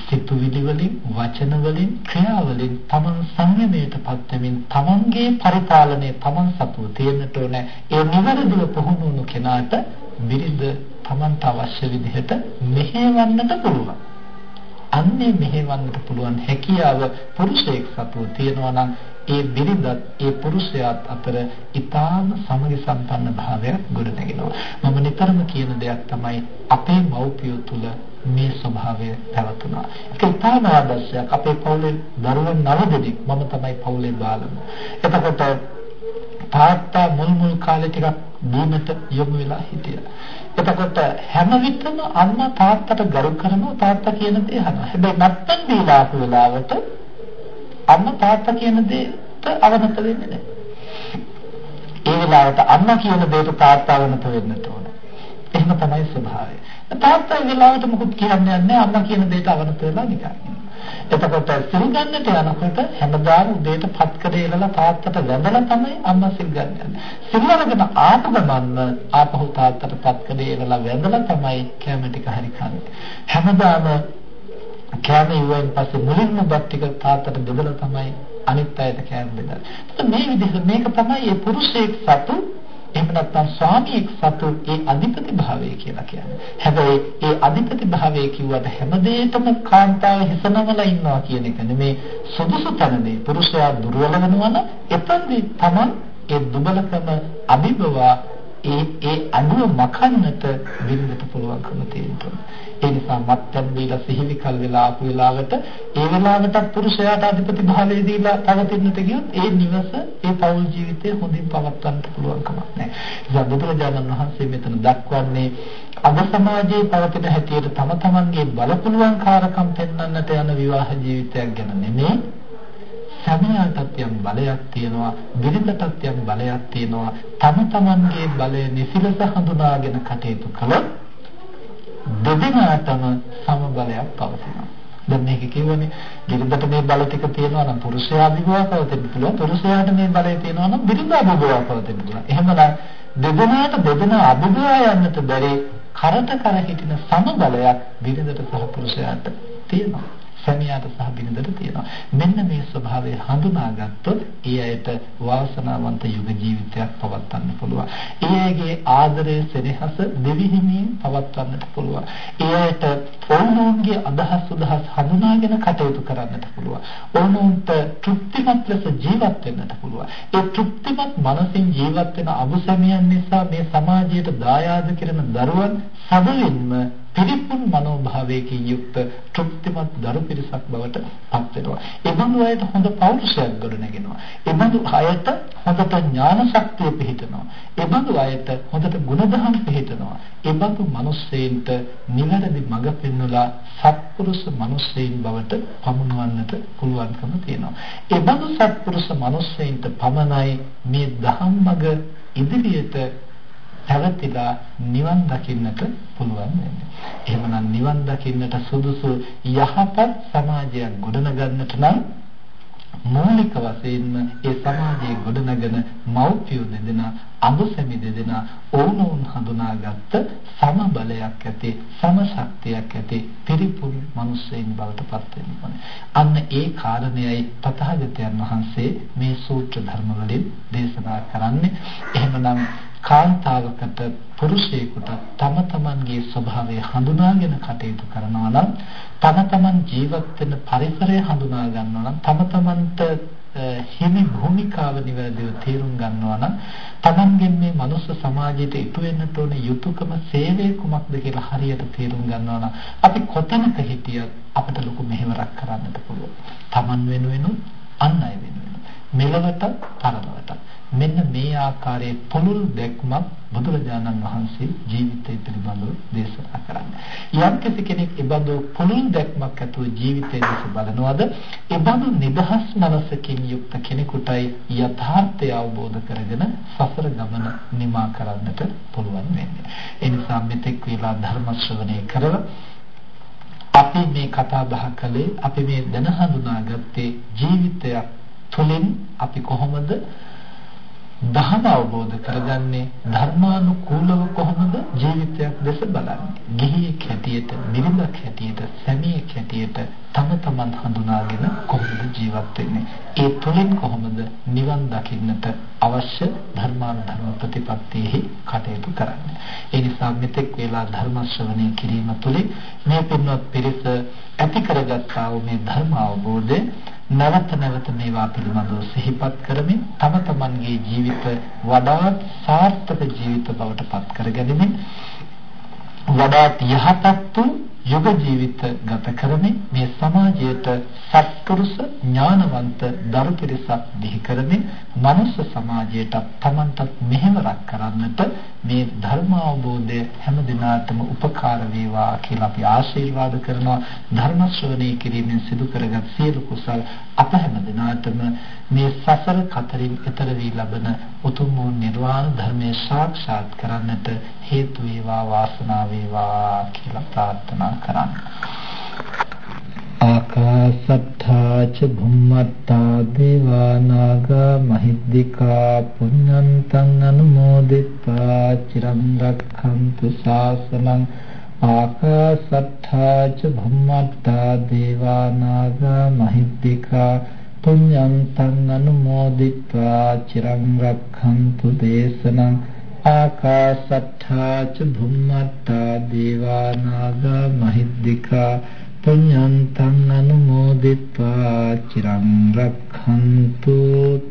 සිතුවිලි වලින් වචන වලින් ක්‍රියා වලින් තමන් සංයමයටපත් වෙමින් තමන්ගේ පරිපාලනය තමන් සතුව තියෙන්නට ඕන ඒ නිවැරදිව පුහුණු කෙනාට බිරිඳ තමන්ට අවශ්‍ය විදිහට මෙහෙවන්නට පුළුවන් අන්නේ මෙහෙවන්නට පුළුවන් හැකියාව පුරුෂයෙක් සතුව තියෙනවා නම් ඒ බිරිඳත් ඒ පුරුෂයාත් අතර ඊටාම සමගි සම්පන්න භාවයක් ගොඩනගෙනවා. මම නිතරම කියන දෙයක් තමයි අපේ මව්පියෝ තුල මේ ස්වභාවය පැවතුණා. ඒක ඊටාම ආදර්ශයක්. අපේ පවුලේ දරුවෝ නව දෙනෙක් මම තමයි පවුලේ බාලම. එතකොට තාත්තා මුල් මුල් කාලේ ටිකක් බීමට යොමු වෙලා හිටියා. එතකොට හැම විටම අම්මා තාත්තට ගරු කරනවා තාත්තා කියන දේ අහනවා. හැබැයි නැත්තම් දීලා ආපු වෙලාවට අම්මා තාත්තා කියන දේට අවනත වෙන්නේ නැහැ. ඒ වෙලාවට අම්මා කියන දේට තාත්තා අවනත වෙන්නට ඕන. එහෙම තමයි ස්වභාවය. තාත්තා ඒ වෙලාවට මොකුත් කියන්නේ නැහැ අම්මා කියන දේට අවනත වෙලා නිකන්. එතකොට සිල් ගන්නට යනකොට හැමදාම උදේට පත් කරේ ඉලලා තාත්තට වැඳලා තමයි අම්මා සිල් ගන්න. සිල් අරගෙන ආපු ගමන්ම ආපහු තාත්තට පත් කරේ ඉලලා වැඳලා තමයි කැම ටික හරි කන්නේ. හැමදාම කෑම ඉවරෙන් පස්සේ මුලින්ම බත් ටික තාත්තට බෙදලා තමයි අනිත් අයට කෑම බෙදන්නේ. මේ විදිහට මේක තමයි මේ පුරුෂයෙක් සතු එහෙම නැත්නම් ස්වාමියෙක් සතු ඒ අධිපති භාවය කියලා කියන්නේ. හැබැයි ඒ අධිපති භාවය කිව්වට හැමදේටම කාන්තාව හිසනවලා ඉන්නවා කියන එක නෙමේ සුදුසු තැනදී පුරුෂයා දුර්වල වෙනවා නම් එතනදී Taman ඒ දුබලකම අභිබවා ඒ ඒ අඩුව මකන්නට බිරිඳට පුළුවන්කම තියෙනවා. ඒ නිසා මත්පැන් දීලා සිහිවි කල් වෙලා ආපු වෙලාවට ඒ වෙලාවට පුරුෂයාට අධිපති භාවය දීලා පවතින්නට ගියොත් ඒ නිවස ඒ පෞල් ජීවිතය හොඳින් පවත්වන්න පුළුවන් කමක් නැහැ. ඉතින් බුදුරජාණන් වහන්සේ මෙතන දක්වන්නේ අද සමාජයේ පවතින හැටියට තම තමන්ගේ බලපුලුවන් කාරකම් පෙන්වන්නට යන විවාහ ජීවිතයක් ගැන නෙමෙයි සමයාටත් යම් බලයක් තියෙනවා බිරිඳටත් යම් බලයක් තියෙනවා. තම තමන්ගේ බලය නිසිලස හඳුනාගෙන කටයුතු කළොත් දෙදෙනාටම සම බලයක් පවතිනවා. දැන් මේක කියවනේ බිරිඳට මේ බල ටික තියෙනවා නම් පුරුෂයා අභිභවා පවතින්න පුළුවන් පුරුෂයාට මේ බලය තියෙනවා නම් බිරිඳ අභිභවා පවතින්න පුළුවන්. එහෙමනම් දෙදෙනාට දෙදෙනා අභිභවා යන්නට බැරි කරට කර හිටින සම බලයක් බිරිඳට සහ පුරුෂයාට තියෙනවා. සැමියාට සහ බිරිඳට තියෙනවා. මෙන්න මේ ස්වභාවය හඳුනාගත්තොත් ඒ අයට වාසනාවන්ත යුග ජීවිතයක් පවත්වන්න පුළුවන්. ඒ අයගේ ආදරය සෙනෙහස දෙවිහිමියෙන් පවත්වන්නට පුළුවන්. ඒ අයට ඔවුන්ගේ අදහස් උදහස් හඳුනාගෙන කටයුතු කරන්නට පුළුවන්. ඔවුන්ට තෘප්තිමත් ලෙස ජීවත් වෙන්නට පුළුවන්. ඒ තෘප්තිමත් මනසින් ජීවත් වෙන අබුසැමියන් නිසා මේ සමාජයට දායාද කරන දරුවන් සැබවින්ම පිරිපුන් මනෝභාවයකින් යුක්ත තෘප්තිමත් දරු පිරිසක් බවට පත් වෙනවා. ඒ බඳු අයට හොඳ පෞරුෂයක් ගොඩනගෙනවා. ඒ බඳු අයට හොඳට ඥාන ශක්තිය පිහිටනවා. ඒ බඳු අයට හොඳට ගුණධම් පිහිටනවා. ඒ බඳු මිනිස්සෙන්ට නිවැරදි මඟ පෙන්වලා සත්පුරුෂ මිනිස්සෙයින් බවට පමුණවන්නට පුළුවන්කම තියෙනවා. ඒ බඳු සත්පුරුෂ මිනිස්සෙයින්ට පමණයි මේ ධම්ම මඟ ඉදිරියට පැවතිලා නිවන් දකින්නට පුළුවන් වෙන්නේ. එහෙමනම් නිවන් දකින්නට සුදුසු යහපත් සමාජයක් ගොඩනගන්නට නම් මූලික වශයෙන්ම ඒ සමාජයේ ගොඩනගෙන මෞපිය දෙදෙනා අඹසැමි දෙදෙනා ඕනෝන් හඳුනාගත්ත සම බලයක් ඇති සම ශක්තියක් ඇති පිරිපුන් මිනිසෙයින් බවට පත් වෙනවා. අන්න ඒ කාරණයයි තථාගතයන් වහන්සේ මේ සූත්‍ර ධර්ම වලින් දේශනා කරන්නේ. එහෙමනම් කාන්තාවකට පුරුෂයෙකුට තම තමන්ගේ ස්වභාවය හඳුනාගෙන කටයුතු කරනවා නම් තම තමන් ජීවත් වෙන පරිසරය හඳුනා ගන්නවා නම් තම තමන්ට හිමි භූමිකාව නිවැරදිව තේරුම් ගන්නවා නම් තමන්ගෙන් මේ මනුස්ස සමාජයට ඉටු වෙන්නට ඕන යුතුයකම සේවය කුමක්ද කියලා හරියට තේරුම් ගන්නවා නම් අපි කොතැනක හිටියත් අපිට ලොකු මෙහෙවරක් කරන්නට පුළුවන්. තමන් වෙනුවෙනුත් අන් අය වෙනුවෙනුත් මෙලවට පරලවට මෙන්න මේ ආකාරයේ පුළුල් දැක්මක් බුදුරජාණන් වහන්සේ ජීවිතය පිළිබඳව දේශනා කරන්නේ. යම් කෙනෙක් ඉබඳු පුළුල් දැක්මක් ඇතුව ජීවිතය දෙස බලනවද, ඉබඳු නිදහස් මනසකින් යුක්ත කෙනෙකුටයි යථාර්ථය අවබෝධ කරගෙන සසර ගමන නිමා කරන්නට පුළුවන් වෙන්නේ. ඒ නිසා මෙතෙක් වේලා ධර්ම ශ්‍රවණය කරලා අපි මේ කතා බහ කළේ අපි මේ දැන හඳුනාගත්තේ ජීවිතයක් තුළින් අපි කොහොමද දහම අවබෝධ කරගන්නේ ධර්මානුකූලව කොහොමද ජීවිතයක් දැස බලන්නේ. ගිහියෙක් හැටියට, බිරිඳක් හැටියට, සැමියෙක් හැටියට තම තමන් හඳුනාගෙන කොහොමද ජීවත් වෙන්නේ. ඒ තුළින් කොහොමද නිවන් දකින්නට අවශ්‍ය ධර්මානුධර්ම ප්‍රතිපත්තියෙහි කටයුතු කරන්නේ. ඒ නිසා මෙතෙක් වේලා ධර්ම ශ්‍රවණය කිරීම තුළින් මේ පින්වත් පිරිස ඇති කරගත්තා වූ මේ ධර්ම අවබෝධය නැවත නැවත මේවා පිළිබඳව සිහිපත් කරමින් තම තමන්ගේ ජීවිත වඩාත් සාර්ථක ජීවිත බවට පත් කරගැනීමෙන් වඩාත් යහපත් වූ යුග ජීවිත ගත කරමින් මේ සමාජයට සත්පුරුෂ ඥානවන්ත දරු පිරිසක් බිහි කරමින් මනුෂ්‍ය සමාජයට තමන්ටත් මෙහෙවරක් කරන්නට මේ ධර්ම අවබෝධය හැම දිනාටම උපකාර වේවා කියලා අපි ආශිර්වාද කරනවා. ධර්ම ශ්‍රවණය කිරීමෙන් සිදු කරගත් සියලු කුසල් අප හැම දිනාටම මේ සසර කතරින් එතර වී ලබන උතුම් වූ නිර්වාණ ධර්මයේ සාක්ෂාත් කරන්නට හේතු වේවා වාසනාව වේවා කියලා ප්‍රාර්ථනා කරන්න. ආකාශත්තා ච භුම්මත්තා දේවා නාග මහිද්దికා පුඤ්ඤන්තං අනුමෝදිත්වා චිරන් රක්ඛන්තු ශාසනං ආකාශත්තා ච භුම්මත්තා දේවා නාග මහිද්దికා පුඤ්ඤන්තං අනුමෝදිත්වා චිරන් රක්ඛන්තු දේශනං ආකාසත්තා ච භුම්මත්තා දේවා නාග මහිද්దికා පුඤ්ඤන්තං අනුමෝදිත්වා චිරං රක්ඛන්තු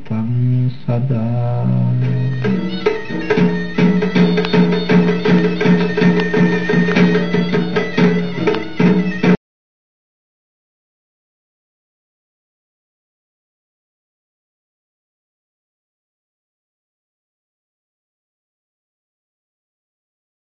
තං සදා